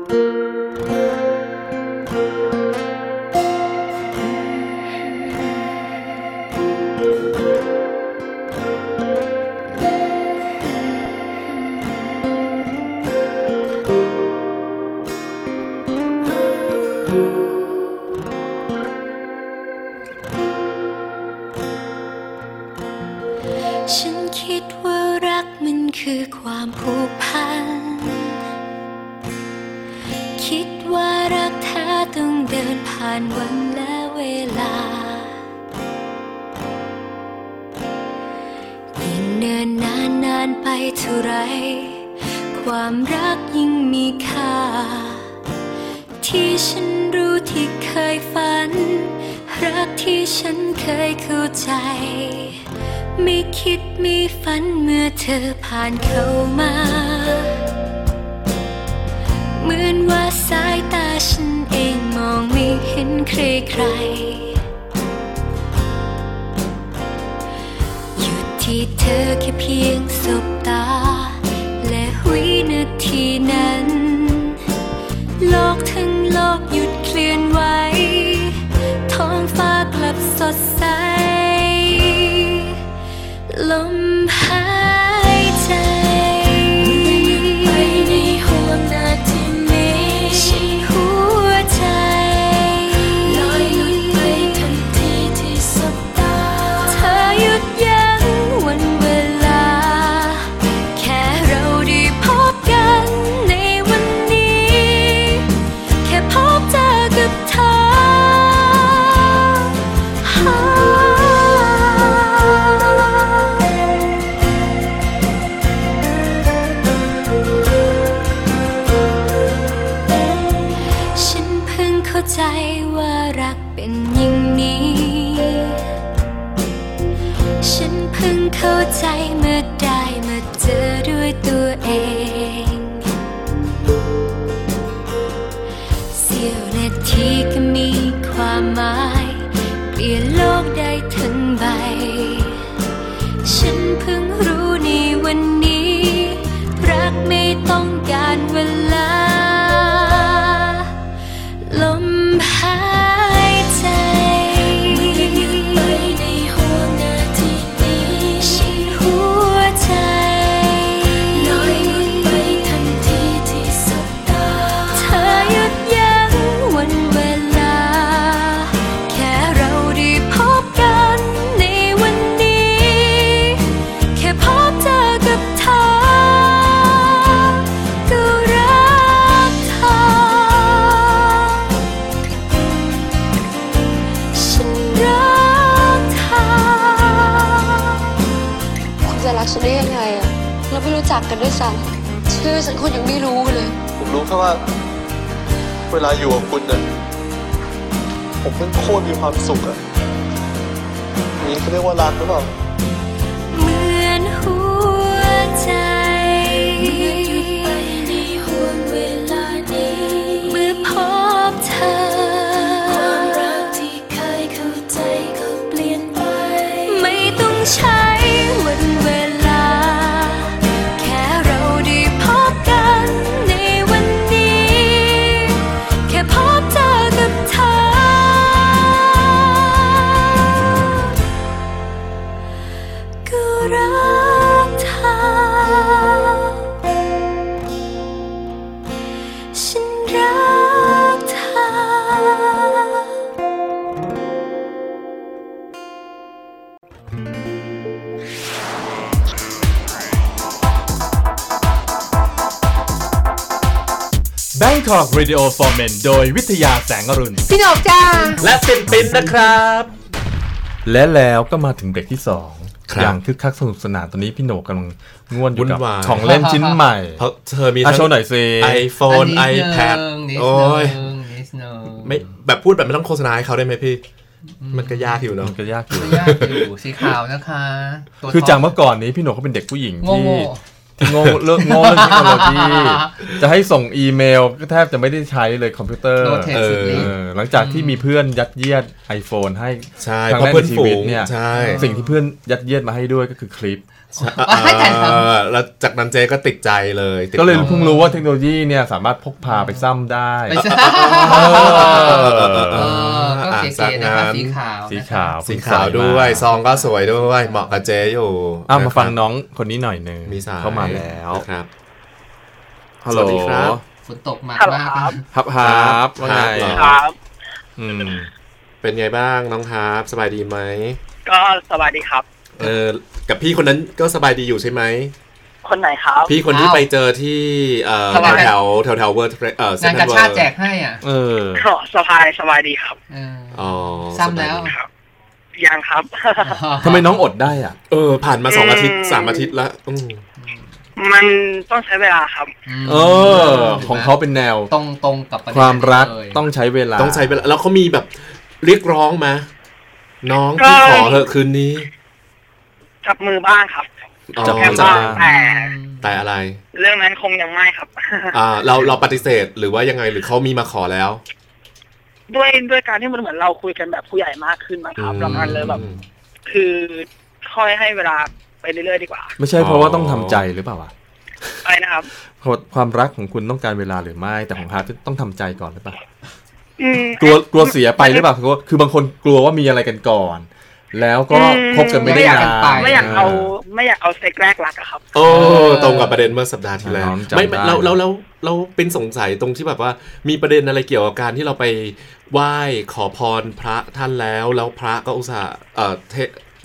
[SPEAKER 5] ความผูกพัน คิดว่ารักแท้ต้องเดินผ่านวันและเวลา ยิ่งเนินนานนานไปเท่าไร ความรักยิ่งมีค่า ที่ฉันรู้ที่เคยฝัน ที่ฉันเคยเข้าใจ ไม่คิดไม่ฝันเมื่อเธอผ่านเข้ามา เหมือนว่าสายตาฉันเองมองไม่เห็นใครใคร หยุดที่เธอแค่เพียงสบ กันด้วย
[SPEAKER 7] ซ้ำชื่อฉันคุณยังไม่รู้เลย
[SPEAKER 8] ผมรู้แค่ว่า เวลาอยู่กับคุณน่ะผมเพิ่งโคตรมีความสุขอะนี่เขาเรียกว่ารักหรือเปล่า
[SPEAKER 1] Bangkok Radio for Men โดยวิทยาแสงอรุณ
[SPEAKER 2] พี่หนกจ้า
[SPEAKER 4] และปินปินนะครับ
[SPEAKER 1] และแล้วก็มาถึงเบรกที่สอง
[SPEAKER 4] ครับ
[SPEAKER 1] อย่างคึกคักสนุกสนานตอนนี้พี่โหนกกำลังง่วนอยู่กับ
[SPEAKER 4] วุ่นวาย
[SPEAKER 1] ของเล่นชิ้นใหม่
[SPEAKER 4] เพราะเธอมี
[SPEAKER 1] อะโชว์หน่อยสิ
[SPEAKER 4] iPhone iPad
[SPEAKER 2] นิด
[SPEAKER 4] โอ้
[SPEAKER 2] นึ
[SPEAKER 4] ย
[SPEAKER 2] งนิดนึง
[SPEAKER 4] ไม่แบบพูดแบบไม่ต้องโฆษณาให้เขาได้ไหมพี่ มันก็ยากอยู่เนาะ
[SPEAKER 1] มันก็ยากอยู่
[SPEAKER 2] ยากอยู่สีขาวนะคะตัว
[SPEAKER 1] คือจาก
[SPEAKER 2] ท็ป
[SPEAKER 1] เมื่อก่อนนี้พี่โหนกเขาเป็นเด็กผู้หญิง
[SPEAKER 2] โง่
[SPEAKER 1] ที่
[SPEAKER 2] โง่
[SPEAKER 1] ที่ โง่เลิกโง่เรื่องเทคโนโลยีจะให้ส่งอีเมลก็แทบจะไม่ได้ใช้เลยคอมพิวเตอร์
[SPEAKER 2] โนเทสสุดฤท
[SPEAKER 1] เอ
[SPEAKER 2] ธิ์
[SPEAKER 1] อหลังจากที่มีเพื่อนยัดเยียด iPhone ให้
[SPEAKER 4] ใช่
[SPEAKER 1] ครั้
[SPEAKER 4] เพ
[SPEAKER 1] ง
[SPEAKER 4] ราะ
[SPEAKER 1] แรก
[SPEAKER 4] เพื่อน
[SPEAKER 1] ในชี
[SPEAKER 4] ฝู
[SPEAKER 1] วิต
[SPEAKER 4] ง
[SPEAKER 1] เนี่ย
[SPEAKER 4] ใช่
[SPEAKER 1] สิ่งที่เพื่อนยัดเยียดมาให้ด้วยก็คือคลิป
[SPEAKER 2] ให้ แต่ท
[SPEAKER 4] เออแล้วจากนั้นเจ๊ก็ติดใจเลยติด
[SPEAKER 1] ก็เลย
[SPEAKER 4] น้อง
[SPEAKER 1] เพิ่งรู้ว่าเทคโนโลยีเนี่ยสามารถพกพาไปซ้ำได้ำ
[SPEAKER 2] ไม่ใช่
[SPEAKER 1] เออ
[SPEAKER 4] เออเออ
[SPEAKER 2] เอ
[SPEAKER 4] เออ
[SPEAKER 2] อก็
[SPEAKER 4] อะ
[SPEAKER 2] เก๋
[SPEAKER 4] จาก
[SPEAKER 2] ๆนะคะ
[SPEAKER 4] นั้น
[SPEAKER 2] สีขาว
[SPEAKER 1] สีขาว
[SPEAKER 4] สีขาวด้วย
[SPEAKER 1] เพิ่ง
[SPEAKER 4] ซองก็สวยด้วยเหมาะกับเจ๊อยู่
[SPEAKER 1] อ้าวมาฟังะ
[SPEAKER 4] ครับ
[SPEAKER 1] น้องคนนี้หน่อยหนึ่ง
[SPEAKER 4] มีสาย
[SPEAKER 1] เข้ามาแล้ว
[SPEAKER 4] ครับ
[SPEAKER 1] ฮัลโหล
[SPEAKER 4] สวัสดีครับ
[SPEAKER 2] ฝนตกหมาก
[SPEAKER 9] ฮัลโหล
[SPEAKER 2] มาก
[SPEAKER 9] ครับ
[SPEAKER 1] ฮับฮับว่าไง
[SPEAKER 4] ครับ
[SPEAKER 9] ครับ
[SPEAKER 1] อืม
[SPEAKER 4] เป็นไงบ้างน้องฮาร์ปสบายดีไหม
[SPEAKER 9] ก็สวัสดีครับ
[SPEAKER 4] เออกับพี่คนนั้นก็สบายดีอยู่ใช่ไหม
[SPEAKER 9] คนไหนครับ
[SPEAKER 4] พี่คนที่ไปเจอที่เอ่อ
[SPEAKER 2] ทำไม
[SPEAKER 4] แถวแถวแถวเวิร์ดเอ่องา
[SPEAKER 2] นกระชาติแจกให้อะ
[SPEAKER 1] เออ
[SPEAKER 9] ก็สบายสบายดีครับ
[SPEAKER 2] เออ
[SPEAKER 4] อ๋อ
[SPEAKER 2] ซ้ำแล้ว
[SPEAKER 4] สบายดี
[SPEAKER 9] ครับยังครับ
[SPEAKER 1] ทำไมน้องอดได้อะ
[SPEAKER 4] เออ ผ่านมาสอง
[SPEAKER 9] อืม
[SPEAKER 4] อาทิตย์สามอาทิตย์ละอืม
[SPEAKER 9] มันต้องใช้เวลาครับ
[SPEAKER 1] เออ ของเขาเป็นแนว
[SPEAKER 2] ตรงตรงกับประเด็น
[SPEAKER 1] ความรัก
[SPEAKER 2] เลย
[SPEAKER 1] ต้องใช้เวลา
[SPEAKER 4] ต้องใช้เวลา แล้วเขามีแบบเรียกร้องมาน้อง
[SPEAKER 9] ก็
[SPEAKER 4] พี่ขอเถอะคืนนี้
[SPEAKER 9] จับมือบ้างครับ
[SPEAKER 4] อ๋อ
[SPEAKER 1] จับ
[SPEAKER 9] แค่
[SPEAKER 1] จับ
[SPEAKER 9] บ้าง แต่
[SPEAKER 4] แต่อะไร
[SPEAKER 9] เรื่องนั้นคงยังไม่ครับ
[SPEAKER 4] อ่า เราเราปฏิเสธหรือว่ายังไงหรือเขามีมาขอแล้ว
[SPEAKER 9] ด้วยด้วยการที่มันเหมือนเราคุยกันแบบผู้ใหญ่มากขึ้นนะครับ
[SPEAKER 4] อืม
[SPEAKER 9] แล้วมันเลยแบบคือค่อยให้เวลาไปเรื่อยๆดีกว่า
[SPEAKER 1] ไม่ใช่เพราะว่าต้องทำใจหรือเปล่าวะ
[SPEAKER 9] อะไรนะครับ
[SPEAKER 1] เพราะความรักของคุณต้องการเวลาหรือไม่แต่ของฮาร์ทต้องทำใจก่อนหรือเปล่า
[SPEAKER 9] อืม
[SPEAKER 1] กลัวกลัวเสียไปหรือเปล่าคือว่าคือบางคนกลัวว่ามีอะไรกันก่อน แล้วก็
[SPEAKER 9] อืม
[SPEAKER 1] คบกันไม่ได้
[SPEAKER 2] ไม่อยาก
[SPEAKER 1] นา
[SPEAKER 2] กันไป
[SPEAKER 1] น
[SPEAKER 9] ไม่อยากเอาไม่อยากเอาเซ็กแรกรักอะครับ
[SPEAKER 4] โอ้ตรงกับประเด็นเมื่อสัปดาห์ที่แล้ว
[SPEAKER 1] น้องจำ
[SPEAKER 4] ไม่
[SPEAKER 1] ได้
[SPEAKER 4] เราเราเราเราเป็นสงสัยตรงที่แบบว่า มีประเด็นอะไรเกี่ยวกับการที่เราไปไหว้ขอพรพระท่านแล้วแล้วพระก็อุตส่าห์เอ่อเท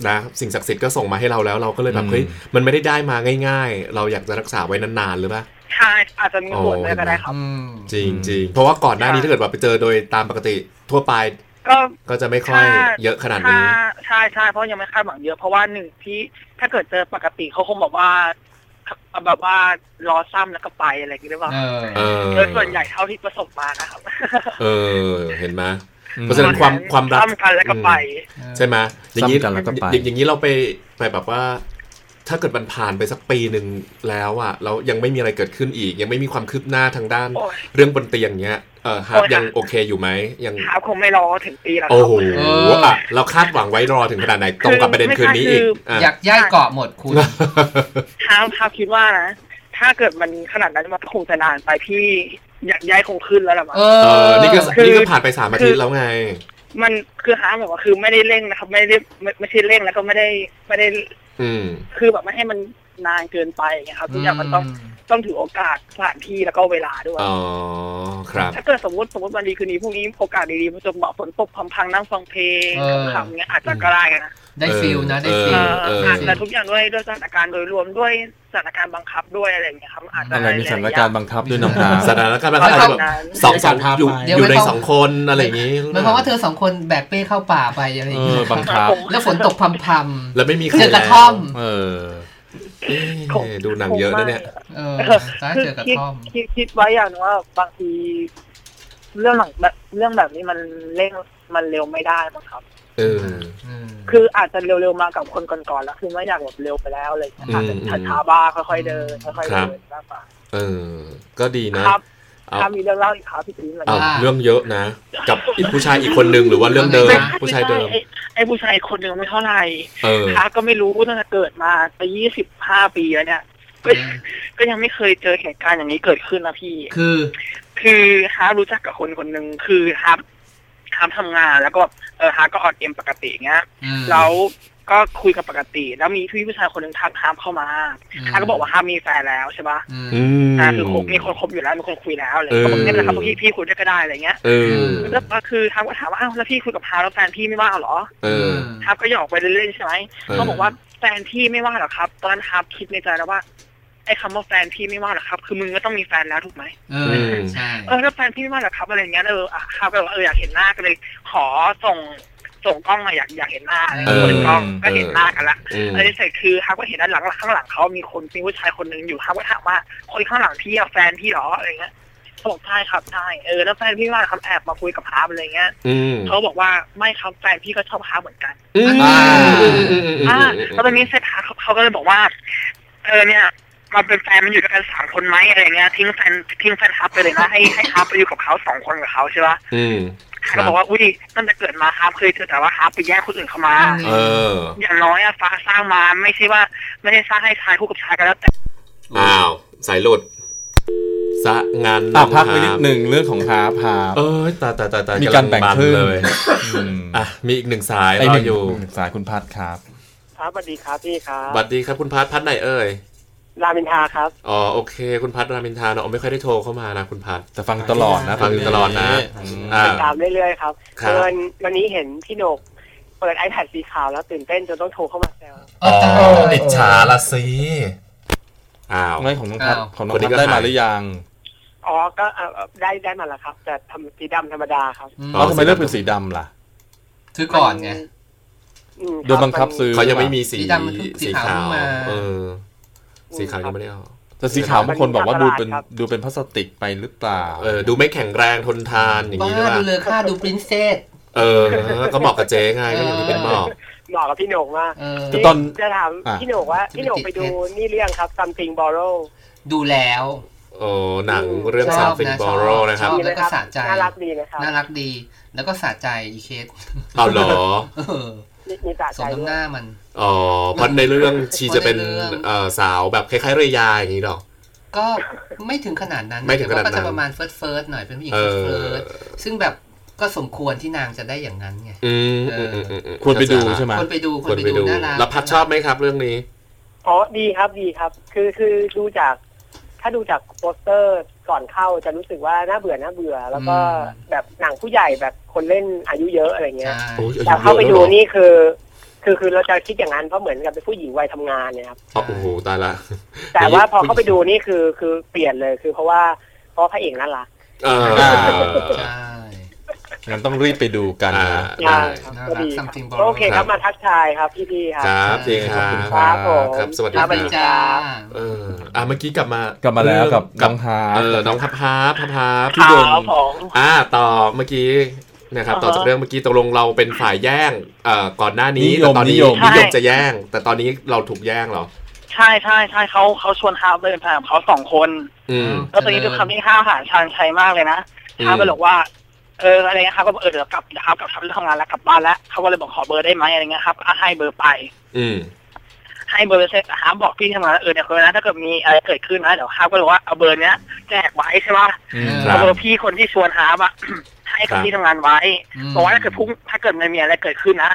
[SPEAKER 4] นะสิ่งศักดิ์สิทธิ์ก็ส่งมาให้เราแล้วเราก็เลยแบบเฮ้ยมันไม่ได้ได้มาง่าย ๆ เราอยากจะรักษาไว้นานๆหรือเปล่า
[SPEAKER 9] ใช่อาจจะมีส่วนด้วยก็ได้ครับ
[SPEAKER 2] อืม
[SPEAKER 4] จริงจริงเพราะว่าก่อนหน้านี้ถ้าเกิดว่าไปเจอโดยตามปกติทั่วไป
[SPEAKER 9] ก็
[SPEAKER 4] ก็จะไม่ค่อยเยอะขนาดนี้
[SPEAKER 9] ถ้ใช่ใช่เพราะยังไม่คาดหวังเยอะเพราะว่าหนึ่งที่ถ้าเกิดเจอปกติเขาคงบอกว่าแบบว่ารอซ้ำแล้วก็ไปอะไรอย่างเงี้ยหรือเปล่า
[SPEAKER 2] เออ
[SPEAKER 4] เออ
[SPEAKER 9] โดยส่วนใหญ่เท่าที่ประสบมานะครับ
[SPEAKER 4] เออ เห็นไหมเพราะฉะนั้นความความรัก
[SPEAKER 9] ซ้ำกันแล้วก็ไป
[SPEAKER 4] ใช่ไหมอย่างนี้
[SPEAKER 1] ซ้ำกันแล้วก็ไป
[SPEAKER 4] อย่างอย่างนี้เราไปไปแบบว่า ถ้าเกิดมันผ่านไปสักปีหนึ่งแล้วอะแล้วยังไม่มีอะไรเกิดขึ้นอีก ยังไม่มีความคืบหน้าทางด้าน
[SPEAKER 9] โอ้ย
[SPEAKER 4] เรื่องบนเตียงเงี้ย เออฮาร์ป
[SPEAKER 9] โอ้ย
[SPEAKER 4] ยังโอเคอยู่ไหมยัง
[SPEAKER 9] ครับคงไม่รอถึงปีแล้วค
[SPEAKER 4] โอ้
[SPEAKER 9] รับ
[SPEAKER 4] โห
[SPEAKER 2] เออ
[SPEAKER 4] อะเราคาดหวังไว้รอถึงขนาดไหนตรงกับประเด็นคืนนี้อีกอะ
[SPEAKER 2] อยากย้ายเกาะหมดคุณ
[SPEAKER 9] ครับครับคิดว่านะถ้าเกิดมันขนาดนั้นมันคงจะนานไปพี่อยากย้ายคงขึ้นแล้วล่ะมั้ง
[SPEAKER 2] เอ
[SPEAKER 4] เออนี่ก็
[SPEAKER 9] คือ
[SPEAKER 4] นี่ก็ผ่านไปสามอาทิตย์แล้วไง
[SPEAKER 9] มันคือฮาร์ปแบบว่าคือไม่ได้เร่งนะครับ ไม่ได้ไม่ไม่ใช่เร่งแล้วก็ไม่ได้ไม่ได้
[SPEAKER 4] อืม
[SPEAKER 9] คือแบบไม่ให้มันนานเกินไปอย่างเงี้ยครับทุกอย่างมันต้อง ต้องถือโอกาสสถานที่แล้วก็เวลาด้วย
[SPEAKER 4] อ๋อครับ
[SPEAKER 9] ถ้าเกิดสมมติสมมติวันดีคืนนี้พรุ่งนี้โอกาสดีๆมันจะเหมาะฝนตกพังๆนั่งฟังเพลง
[SPEAKER 2] เออ
[SPEAKER 9] ขำๆเงี้ยอาจจะก็ได้นะ
[SPEAKER 2] ได้ feel นะได้
[SPEAKER 4] เออ
[SPEAKER 2] feel
[SPEAKER 4] เออ
[SPEAKER 9] อาจจะทุกอย่างด้วยด้วยสถานการณ์โดยรวมด้วยสถานการณ์บังคับด้วยอะไรอย่างเงี้ยครับอาจจะ
[SPEAKER 1] อะไรมีสถานการณ์บังคับด้วยน้องฮาร์ป
[SPEAKER 4] สถานการณ์มันอาจจะแบบสองสองอยู่
[SPEAKER 2] เดี๋ยว
[SPEAKER 4] อยู่ใน
[SPEAKER 2] ไม่ต้อง
[SPEAKER 4] สองคนอะไรอย่างนี้
[SPEAKER 2] หมายความว่าเธอสองคนแบกเป้เข้าป่าไปอะไรอ
[SPEAKER 1] ย่าง
[SPEAKER 2] เงี้ยเอ
[SPEAKER 1] อบังคับ
[SPEAKER 2] แล้วฝนตกพรำ
[SPEAKER 4] แล้วไม่มี
[SPEAKER 2] ๆ
[SPEAKER 4] ใคร
[SPEAKER 2] เจอกระ
[SPEAKER 4] แล้ว
[SPEAKER 1] เออ
[SPEAKER 4] เอ๊ะ ดูหนังเยอะนะเนี่ย
[SPEAKER 2] เออซ้าย
[SPEAKER 9] คือ
[SPEAKER 2] เจอกระ
[SPEAKER 9] คิด
[SPEAKER 2] ท่อม
[SPEAKER 9] คิดคิดไว้อย่างหนึ่งว่าบางทีเรื่องหลังแบบเรื่องแบบนี้มันเร่งมันเร็วไม่ได้มั้งครับ
[SPEAKER 4] เออ
[SPEAKER 2] อืม
[SPEAKER 9] คืออาจจะเร็วๆมากับคนก่อนๆแล้วคือไม่อยากแบบเร็วไปแล้วอะไรอย่างเลยอาจจะ
[SPEAKER 4] อืม
[SPEAKER 9] ช้าๆบ้างค่อยๆเดินค่อยๆ
[SPEAKER 4] ครั
[SPEAKER 9] เดิ
[SPEAKER 4] บ
[SPEAKER 9] นมากกว่า
[SPEAKER 4] เออ ก็ดีนะครับเอา
[SPEAKER 9] ถ้ามีเรื่องเล่าอีกครับพี่ตีนอะไร
[SPEAKER 4] เอา
[SPEAKER 2] อ่า
[SPEAKER 4] เรื่องเยอะนะ กับอีกผู้ชายอีกคนนึงหรือว่าเรื่องเดิม
[SPEAKER 2] ไม่
[SPEAKER 4] ผู้ชายเดิม
[SPEAKER 9] ไอ้ไอ้ผู้ชายคนหนึ่งไม่เท่าไหร่
[SPEAKER 4] เออ
[SPEAKER 9] ค้าก็ไม่รู้ตั้งแต่เกิดมาไปยี่สิบห้าปีแล้วเนี่ยก็ก็ยังไม่เคยเจอเหตุการณ์อย่างนี้เกิดขึ้นนะพี่
[SPEAKER 2] คือ
[SPEAKER 9] คือฮาร์ปรู้จักกับคนคนหนึ่งคือฮาร์ปฮาร์ปทำงานแล้วก็เออฮาร์ปก็ on M ปกติเงี้ย
[SPEAKER 2] อืม
[SPEAKER 9] แล้ว ก็คุยกับปกติ แล้วมีพี่ผู้ชายคนหนึ่งทักฮาร์ปเข้ามาฮาร์ปก็บอกว่าฮาร์ปมีแฟนแล้วใช่ปะ
[SPEAKER 2] อืม
[SPEAKER 4] อืม
[SPEAKER 9] อ่าคือคบมีคนคบอยู่แล้วมีคนคุยแล้วอะไร
[SPEAKER 4] เออ
[SPEAKER 9] ก็บอกเนี่ยนะครับพี่พี่คุยด้วยก็ได้อะไรเงี้ย
[SPEAKER 4] เออ
[SPEAKER 9] แล้วก็คือฮาร์ปก็ถามว่าอ้าวแล้วพี่คุยกับฮาร์ปแล้วแฟนพี่ไม่ว่าเหรอ
[SPEAKER 4] เออ
[SPEAKER 9] ฮาร์ปก็หยอกไปเล่นๆใช่ไหม
[SPEAKER 4] เออ
[SPEAKER 9] เขาบอกว่าแฟนพี่ไม่ว่าหรอกครับ ตอนนั้นฮาร์ปคิดในใจแล้วว่าไอ้คำว่าแฟนพี่ไม่ว่าหรอกครับ คือมึงก็ต้องมีแฟนแล้วถูกไหม
[SPEAKER 2] เออใช่
[SPEAKER 9] เออแล้วแฟนพี่ไม่ว่าหรอกครับอะไรเงี้ยเอออะครับก็แบบว่าเอออยากเห็นหน้าก็เลย ขอส่ง ส่งกล้องมาอยากอยากเห็นหน้าอะไรเงี้ย
[SPEAKER 4] เออ
[SPEAKER 9] เปิดกล้องก็เห็นหน้ากันละ
[SPEAKER 4] อืม
[SPEAKER 9] อะไรเสร็จคือครับก็เห็นด้านหลังข้างหลังเขามีคนมีผู้ชายคนหนึ่งอยู่ครับก็ถามว่าคนข้างหลังพี่อะแฟนพี่เหรออะไรเงี้ยเขาบอกใช่ครับใช่เออแล้วแฟนพี่ว่าครับแอบมาคุยกับฮาร์ปอะไรเงี้ย
[SPEAKER 4] อืม
[SPEAKER 9] เขาบอกว่าไม่ครับแฟนพี่ก็ชอบฮาร์ปเหมือนกัน
[SPEAKER 4] อืม
[SPEAKER 2] อ่า
[SPEAKER 4] อืมอืมอืม
[SPEAKER 9] อ่า
[SPEAKER 4] อืม
[SPEAKER 9] แล้วตอนนี้เสร็จฮาร์ปเขาเขาก็เลยบอกว่าเออเนี่ยมาเป็นแฟนมันอยู่ด้วยกันสามคนไหมอะไรเงี้ยทิ้งแฟนทิ้งแฟนฮาร์ปไปเลยนะให้ให้ฮาร์ปไปอยู่กับเขาสองคนกับเขาใช่ปะ
[SPEAKER 4] อืม
[SPEAKER 9] เขาบอกว่าอุ้ยตั้งแต่เกิดมาฮาร์ปเคยเจอแต่ว่าฮาร์ปไปแย่งคนอื่นเข้ามา
[SPEAKER 4] เออ
[SPEAKER 9] อย่างน้อยอะฟ้าสร้างมาไม่ใช่ว่า ไม่ได้สร้างให้ชายคู่กับชายกันแล้วแต่
[SPEAKER 4] อ้าวสายหลุดสะงาน
[SPEAKER 1] อะ
[SPEAKER 4] นำ
[SPEAKER 1] พักไว้นิด
[SPEAKER 4] หา
[SPEAKER 1] หนึ่งเรื่องของฮาร์ปฮาร์ป
[SPEAKER 4] เออตายตายตายตาย
[SPEAKER 1] มีการแบ่งำ
[SPEAKER 4] ลั
[SPEAKER 1] ครึ่ง
[SPEAKER 4] เลย
[SPEAKER 1] อืม
[SPEAKER 4] อะมีอีกหนึ่งสาย
[SPEAKER 1] ไอ
[SPEAKER 4] ร
[SPEAKER 1] ห
[SPEAKER 4] อ
[SPEAKER 1] นึ่ง
[SPEAKER 4] อยู่
[SPEAKER 1] หนึ่งสายคุณพัดครับ
[SPEAKER 10] ครับสวัสดีครับพี่ครับ
[SPEAKER 4] สวัสดีครับคุณพัดพัดไหนเอ่ย
[SPEAKER 10] รามินทาครับ
[SPEAKER 4] อ๋อโอเค คุณพัดรามินทาเนาะไม่ค่อยได้โทรเข้ามานะคุณพัด
[SPEAKER 1] แต่ฟังตลอดนะ
[SPEAKER 4] ฟังตลอดนะ
[SPEAKER 1] อืม
[SPEAKER 4] อ่า
[SPEAKER 10] ติดตามเรื่อยๆครับ
[SPEAKER 4] ครับ
[SPEAKER 10] วันวันนี้เห็นพี่โหนกเปิด iPad สีขาวแล้วตื่นเต้นจนต้องโทรเข้ามาแซว
[SPEAKER 4] อ๋ออิจฉาละสิอ้าว
[SPEAKER 1] ไม่ของน้องพัด
[SPEAKER 2] อ้าว
[SPEAKER 1] ของน้อง
[SPEAKER 4] คนนี้
[SPEAKER 1] พัด
[SPEAKER 4] ก็
[SPEAKER 1] ได้มา
[SPEAKER 4] หาย
[SPEAKER 1] หรือยัง
[SPEAKER 10] อ๋อก็เอ่อได้ได้มาแล้วครับ แต่ทำสีดำธรรมดาครับ
[SPEAKER 2] อืม
[SPEAKER 1] อ๋อทำไมเลือกเป็นสีดำล่ะ
[SPEAKER 2] ซื้อก่อนไง
[SPEAKER 10] อืม
[SPEAKER 1] โดนบังคับซื้อ
[SPEAKER 4] เขายังไม่มีสี
[SPEAKER 2] สีดำมันเพิ่งสีขาวเพิ่งมา
[SPEAKER 4] เออ สีขาวยังไม่ได้เอา
[SPEAKER 1] แต่สีขาวบางคนบอกว่าดูเป็นดูเป็นพลาสติกไปหรือเปล่า
[SPEAKER 4] เออดูไม่แข็งแรงทนทานอย่าง
[SPEAKER 2] บ้า
[SPEAKER 4] นี้หรือเปล่า
[SPEAKER 2] ดูเลยค่าดูปรินเซส
[SPEAKER 4] เออ ก็เหมาะกับเจ๊ไงก็อย่างที่เป็นเหมาะ
[SPEAKER 10] เหมาะกับพี่โหนกมาก
[SPEAKER 2] เออ
[SPEAKER 1] แต่ตอน
[SPEAKER 10] จะถาม
[SPEAKER 1] อะ
[SPEAKER 10] พี่โหนกว่าพี่โหนกไปดูนี่เรื่องครับ something borrow
[SPEAKER 2] ดูแล้ว
[SPEAKER 4] โอ้หนังเรื่อง
[SPEAKER 2] ชอบ
[SPEAKER 4] Something
[SPEAKER 2] นะชอบ
[SPEAKER 4] Borrow นะครับ
[SPEAKER 2] ชอบ
[SPEAKER 10] ดีไหมครับ
[SPEAKER 2] แล้วก็สะใจ
[SPEAKER 10] น่ารักดีนะครับ
[SPEAKER 2] น่ารักดี แล้วก็สะใจอีเคส
[SPEAKER 4] เอาเหรอ
[SPEAKER 2] เออ
[SPEAKER 10] มีมีสะ
[SPEAKER 2] ส
[SPEAKER 10] ใจ
[SPEAKER 2] ม
[SPEAKER 10] ด้
[SPEAKER 2] น้ำ
[SPEAKER 10] วย
[SPEAKER 2] หน้ามัน
[SPEAKER 4] อ๋อเพราะในเรื่องชีจะเป็น
[SPEAKER 2] เพราะในเรื่อง
[SPEAKER 4] เอ่อสาวแบบคล้ายๆเรยาอย่างนี้หรอ
[SPEAKER 2] ก็ไม่ถึงขนาดนั้น
[SPEAKER 4] ไม่ถึงขนาดนั้น
[SPEAKER 2] แต่ว่ก็จะประมาณเฟิร์สเฟิร์สหน่อยเป็นผู้หญิง
[SPEAKER 4] เอ
[SPEAKER 2] เฟิร์ส
[SPEAKER 4] อ
[SPEAKER 2] เฟิร์สซึ่งแบบก็สมควรที่นางจะได้อย่างนั้นไง
[SPEAKER 4] อืม
[SPEAKER 2] เอ
[SPEAKER 4] อื
[SPEAKER 2] อ
[SPEAKER 4] มอืมอืมอืม
[SPEAKER 1] ควรไปดูใช่ไหม
[SPEAKER 2] คนไปดูค
[SPEAKER 4] คน
[SPEAKER 2] น
[SPEAKER 4] ไป
[SPEAKER 2] ไป
[SPEAKER 4] ดู
[SPEAKER 2] ดูน่ารัก
[SPEAKER 4] แล้วพัดชอบไหมครับเรื่องนี้
[SPEAKER 10] อ๋อดีครับดีครับ คือคือดูจาก ถ้าดูจากโปสเตอร์ก่อนเข้าจะรู้สึกว่าน่าเบื่อน่าเบื่อ แล้วก็แบบหนังผู้ใหญ่แบบคนเล่นอายุเยอะอะไรเงี้ย
[SPEAKER 2] ใช่
[SPEAKER 4] โอ้ยอายุ
[SPEAKER 10] แต่เข้าไป
[SPEAKER 4] เยอะ
[SPEAKER 10] ดู
[SPEAKER 4] แล้วเหรอ
[SPEAKER 10] นี่คือ คือคือเราจะคิดอย่างนั้นเพราะเหมือนกับเป็นผู้หญิงวัยทำงานเนี่ยครับ
[SPEAKER 4] อ๋อโอ้โหตายละ
[SPEAKER 10] แต่ว่าพอเข้าไปดูนี่คือคือเปลี่ยนเลยคือเพราะว่าเพราะพระเอกน่ารัก
[SPEAKER 4] เออ
[SPEAKER 1] อ่า
[SPEAKER 2] ใช่
[SPEAKER 1] งั้นต้องรีบไปดูกัน
[SPEAKER 4] อ่า
[SPEAKER 1] นะ
[SPEAKER 4] ได้
[SPEAKER 10] ครับ
[SPEAKER 2] น่า
[SPEAKER 10] ก็
[SPEAKER 2] รัก
[SPEAKER 10] ดี
[SPEAKER 2] something
[SPEAKER 10] โอเคครับ
[SPEAKER 2] borrowed
[SPEAKER 10] มาทักทายครับพี่พี่ๆครับ
[SPEAKER 4] ครับจริงค
[SPEAKER 1] ขอบ
[SPEAKER 4] รับ
[SPEAKER 1] คุณ
[SPEAKER 10] ครับผม
[SPEAKER 4] ครับสวัสดี
[SPEAKER 10] ครับ
[SPEAKER 4] ค
[SPEAKER 10] สวัสดี
[SPEAKER 4] รับ
[SPEAKER 2] จ้า
[SPEAKER 4] เอออะเมื่อกี้กลับมาก
[SPEAKER 1] ลับมาแล้วกับ
[SPEAKER 4] เรื่
[SPEAKER 1] น้องฮาร์ป
[SPEAKER 4] เออน้องพับฮาร์ปพับฮาร์ป
[SPEAKER 10] ที่โดนผม
[SPEAKER 4] อ่าต่อเมื่อกี้นะครับ
[SPEAKER 10] อ่าฮะ
[SPEAKER 4] ต่อจากเรื่องเมื่อกี้ตกลงเราเป็นฝ่ายแย่งเอ่อก่อนหน้านี้
[SPEAKER 1] นิย
[SPEAKER 4] แต่
[SPEAKER 1] ม
[SPEAKER 4] ตอนนี้
[SPEAKER 1] นิยม
[SPEAKER 4] นิยมจะแย่ง แต่ตอนนี้เราถูกแย่งเหรอ
[SPEAKER 9] ใช่ใช่ใช่เขาเขาชวนฮาร์ปเลยแฟนเขาสองคน
[SPEAKER 4] อืม
[SPEAKER 9] แล้วตอนนี้ด้วยคำที่ห้าวหาญชาญชัยมากเลยนะ
[SPEAKER 4] อืม
[SPEAKER 9] ฮาร์ปก็บอกว่า เอออะไรเงี้ยครับก็บอกเออเดี๋ยวกลับเดี๋ยวครับกลับทำทำงานแล้วกลับบ้านแล้วเขาก็เลยบอกขอเบอร์ได้ไหมอะไรเงี้ยครับก็ให้เบอร์ไป
[SPEAKER 4] อืม
[SPEAKER 9] ให้เบอร์เสร็จฮาร์ปบอกพี่ทำงานแล้วเออเนี่ยคนนะถ้าเกิดมีอะไรเกิดขึ้นนะเดี๋ยวฮาร์ปก็เลยบอกว่าเอาเบอร์เนี้ยแจกไว้ใช่ไหม
[SPEAKER 1] อืม
[SPEAKER 4] ครั
[SPEAKER 9] เอาเบอร์พี่คนที่ชวนฮาร์ปอะให้กับพี่ทำงานไว้
[SPEAKER 2] อืม
[SPEAKER 9] บอกว่าถ้าเกิดพรุ่งถ้าเกิดมันมีอะไรเกิดขึ้นนะ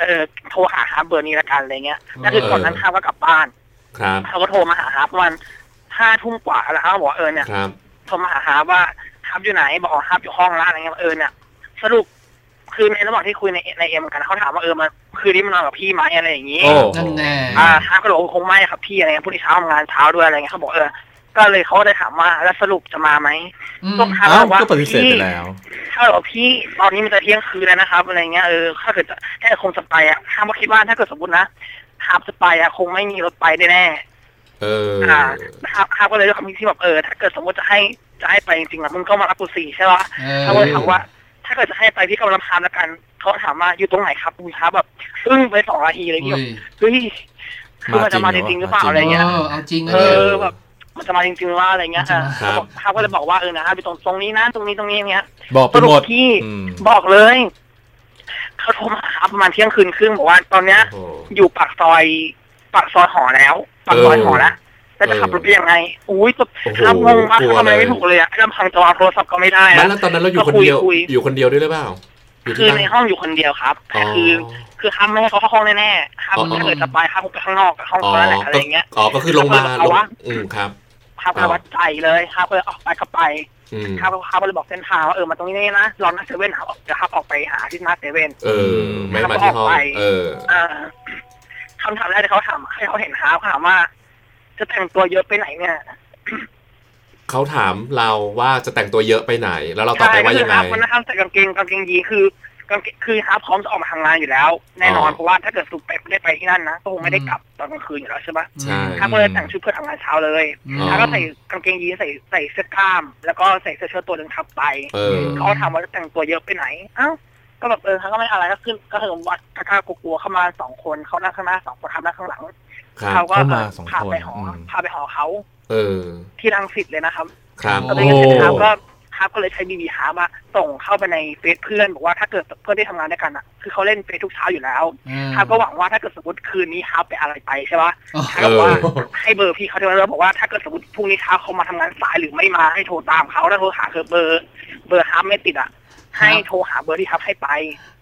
[SPEAKER 9] เออโทรหาฮาร์ปเบอร์นี้ละกันอะไรเงี้ยแล้วคือก่อนนั้นฮาร์ปก็กลับบ้าน
[SPEAKER 4] ครับ
[SPEAKER 9] เขาก็โทรมาหาฮาร์ปประมาณห้าทุ่มกว่าแล้วฮาร์ปบอกว่าเออเนี่ย
[SPEAKER 4] ครับ
[SPEAKER 9] โทรมาหาฮาร์ปว่า ฮาร์ปอยู่ไหน บอกว่าฮาร์ปอยู่ห้องละอะไรเงี้ยเออเนี่ยสรุปคือในระหว่างที่คุยในใน M กันเขาถามว่าเออมาคืนนี้มันนอนกับพี่ไหมอะไรอย่างงี้
[SPEAKER 1] โอ้
[SPEAKER 2] นั่นแน่
[SPEAKER 9] อ่าฮาร์ปก็บอกว่าคงไม่ครับพี่อะไรเงี้ยพรุ่งนี้เช้าทำงานเช้าด้วยอะไรเงี้ยเขาบอกเออก็เลยเขาก็เลยถามว่าแล้วสรุปจะมาไหม
[SPEAKER 2] อืม
[SPEAKER 9] ก็ฮาร์ป
[SPEAKER 1] อ้าว
[SPEAKER 9] บอกว่า
[SPEAKER 1] ก็ปฏิเสธไปแล้ว
[SPEAKER 9] ถ้าบอกพี่ตอนนี้มันจะเที่ยงคืนแล้วนะครับอะไรเงี้ยเออถ้าเกิดจะถ้าเกิดคงจะไปอะฮาร์ปก็คิดว่าถ้าเกิดสมมตินะฮาร์ปจะไปอะคงไม่มีรถไปแน่
[SPEAKER 4] เออ
[SPEAKER 9] ๆอ่าฮาร์ปฮาร์ปก็เลยด้วยคำที่แบบเออถ้าเกิดสมมติจะให้จะให้ไปจริงๆอะมึงก็มารับกูสิใช่ปะ
[SPEAKER 2] เออ
[SPEAKER 9] เขาก็เลยถามว่า ถ้าเกิดจะให้ไปพี่ก็มารับทานแล้วกันเขาถามว่าอยู่ตรงไหนครับคุณครับแบบอึ้งไปสองนาทีอะไรอย่างเงี้ย
[SPEAKER 2] อุ้ย
[SPEAKER 9] เฮ้ยคือมันจะมาจริงๆหรือเปล่าอะไรเงี้ย
[SPEAKER 2] เออเอาจริงนะ
[SPEAKER 9] เนี่
[SPEAKER 2] ยเอ
[SPEAKER 9] อแบบมันจะมาจริงๆว่ะอะไรเงี้ย
[SPEAKER 2] มันจะ
[SPEAKER 9] อะ
[SPEAKER 2] มา
[SPEAKER 4] ครับ
[SPEAKER 9] เขาก็เลยบอกว่าเออนะครับอยู่ตรงตรงนี้นะตรงนี้ตรงนี้อย่างเงี้ย
[SPEAKER 1] บอกไปหมดสรุป
[SPEAKER 9] พี่
[SPEAKER 1] อืม
[SPEAKER 9] บอกเลยเขาโทรมาหาประมาณเที่ยงคืนครึ่งบอกว่าตอนเนี้ย
[SPEAKER 4] โอ้โห
[SPEAKER 9] อยู่ปากซอยปากซอยหอแล้ว ปากซอยหอแล้วแล้วจะขับรถไปยังไง อุ้ยตัว
[SPEAKER 4] โอ้โห
[SPEAKER 9] ครับงงมาก
[SPEAKER 4] กลัว
[SPEAKER 9] ทำอะไร
[SPEAKER 4] เลย
[SPEAKER 9] ไม่ถูกเลยอะลำพังจะวางโทรศัพท์ก็ไม่ได้
[SPEAKER 4] ไม่
[SPEAKER 9] อะ
[SPEAKER 4] แล้วตอนนั้นเราอยู่คนเดียว
[SPEAKER 9] คุย
[SPEAKER 4] อยู่คนเดียวด้วยหรือเปล่าอยู่
[SPEAKER 9] คือ
[SPEAKER 4] ที่
[SPEAKER 9] ใน
[SPEAKER 4] บ้าน
[SPEAKER 9] ห้องอยู่คนเดียวครับแต่
[SPEAKER 4] อ๋อ
[SPEAKER 9] คือคือห้ามไม่ให้เขาเข้าห้องแน่ๆห้าม
[SPEAKER 4] อ๋อ
[SPEAKER 9] ถ้าเกิดจะไปห้ามไปข้างนอกกับห้อง
[SPEAKER 4] อ๋อ
[SPEAKER 9] เขานั่นแหละอะไรอย่างเงี้ย
[SPEAKER 4] อ๋อก็คือลงมา
[SPEAKER 9] เอาวะ
[SPEAKER 4] อืมครับ
[SPEAKER 9] ห้ามไปวัดใจเลยห้ามก็เลยออกไปก็ไป
[SPEAKER 4] อืม
[SPEAKER 9] ห้ามห้ามก็เลยบอกเส้นทางว่าเออมาตรงนี้นะรอหน้าเซเว่นครับเดี๋ยวฮาร์ปออกไปหาที่หน้าเซเว่น
[SPEAKER 4] เออไม่มาที่ห้อง
[SPEAKER 9] ไป
[SPEAKER 4] เออ
[SPEAKER 9] อ่า คำถามแรกที่เขาถามให้เขาเห็นฮาร์ปถามว่าเจจะแต่งตัวเยอะไปไหนเนี่ย
[SPEAKER 4] เขาถามเราว่าจะแต่งตัวเยอะไปไหน แล้วเราตอบไปว่ายังไง
[SPEAKER 9] ใช่ก็คือฮาร์ปวันนะครับใส่กางเกงกางเกงยีนคือกางเกงคือฮาร์ปพร้อมจะออกมาทำงานอยู่แล้ว แน่นอน
[SPEAKER 4] อ๋อ
[SPEAKER 9] เพราะว่าถ้าเกิดสุดไปไม่ได้ไปที่นั่นนะก็คงไม่ได้กลับตอนกลางคืนอยู่แล้วใช่ปะ
[SPEAKER 4] ใช่
[SPEAKER 9] ฮาร์ปก็เลยแต่งชุดเพื่อทำงานเช้าเลย
[SPEAKER 4] อ๋อ
[SPEAKER 9] ฮาร์ปก็ใส่กางเกงยีนใส่ใส่เสื้อกล้าม แล้วก็ใส่เสื้อเชิ้ตตัวหนึ่งทับไป
[SPEAKER 4] เออ
[SPEAKER 9] เขาก็ถามว่าจะแต่งตัวเยอะไปไหน เอ้า ก็แบบเออเขาก็ไม่อะไรก็ขึ้นก็ถึงวัดกล้ากลัวๆเข้ามาสองคนเขานั่งข้างหน้าสองคนทับนั่งข้างหลัง
[SPEAKER 4] ครับ
[SPEAKER 9] เขาก็
[SPEAKER 1] เข้ามาสอง
[SPEAKER 9] พา
[SPEAKER 1] คน
[SPEAKER 9] ไปหออ
[SPEAKER 1] ม
[SPEAKER 9] พาไปหอเขา
[SPEAKER 4] เออ
[SPEAKER 9] ที่รังสิตเลยนะครับ
[SPEAKER 4] ครับ
[SPEAKER 9] ก็เลยเสร็จฮาร์ปก็ฮาร์ปก็เลยใช้บีบีฮาร์ปอะส่งเข้าไปในเฟซเพื่อนบอกว่าถ้าเกิดเพื่อนที่ทำงานด้วยกันอะคือเขาเล่นเฟซทุกเช้าอยู่แล้ว
[SPEAKER 2] อืม
[SPEAKER 9] ฮาร์ปก็หวังว่าถ้าเกิดสมมติคืนนี้ฮาร์ปไปอะไรไปใช่ปะ
[SPEAKER 2] อ๋อ
[SPEAKER 9] ฮาร์ปบอกว่าให้เบอร์พี่เขาด้วยแล้วบอกว่าถ้าเกิดสมมติพรุ่งนี้เช้าเขามาทำงานสายหรือไม่มาให้โทรตามเขาแล้วโทรหาเธอเบอร์ เบอร์ฮาร์ปไม่ติดอะ ให้โทรหาเบอร์ที่ฮาร์ปให้ไป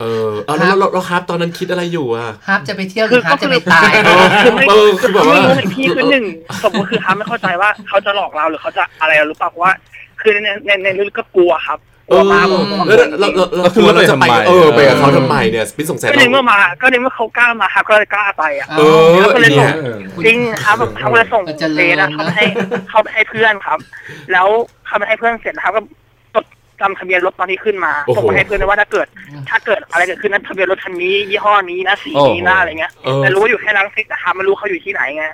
[SPEAKER 4] เออเอาแล้วแล้วแล้วครับตอนนั้นคิดอะไรอยู่อะ
[SPEAKER 2] ฮาร์ปจะไปเที่ยวหรือฮาร์ปจะไปตาย
[SPEAKER 4] เออคือเออคือแบบว่า
[SPEAKER 9] ไม่รู้ไงพี่คือหนึ่งสมมติคือฮาร์ปไม่เข้าใจว่าเขาจะหลอกเราหรือเขาจะอะไรเราหรือเปล่าเพราะว่า คือในในในลึกก็กลัวครับก
[SPEAKER 4] เอ
[SPEAKER 9] ลัว
[SPEAKER 4] อ
[SPEAKER 9] มากผม
[SPEAKER 4] แล้วแล้วแล้วแล้วคือเราจะไปเออไปกับเขาทำไมเนี่ยพี่สงสัย
[SPEAKER 9] ก็
[SPEAKER 4] เรา
[SPEAKER 9] ในเมื่อมา ก็ในเมื่อเขากล้ามาครับก็เลยกล้าไปอะ
[SPEAKER 4] เออ
[SPEAKER 9] เขาก็เลยส่ง
[SPEAKER 4] เนี่ย
[SPEAKER 9] จริงครับแบบเขาเลยส่ง
[SPEAKER 2] เจริญ
[SPEAKER 9] เฟซอะเขาไปให้เขาไปให้เพื่อนครับ แล้วเขาไปให้เพื่อนเสร็จนะครับก็ จดจำทะเบียนรถตอนที่ขึ้นมา
[SPEAKER 4] โอ้โห
[SPEAKER 9] ส่งไปให้เพื่อนด้วยว่าถ้าเกิด ถ้าเกิดอะไรเกิดขึ้นนั้นทะเบียนรถคันนี้ยี่ห้อนี้นะสีนี้นะอะไรเงี้ย
[SPEAKER 4] เออ
[SPEAKER 9] แต่รู้ว่าอยู่แค่รังสิตนะครับไม่รู้เขาอยู่ที่ไหนไง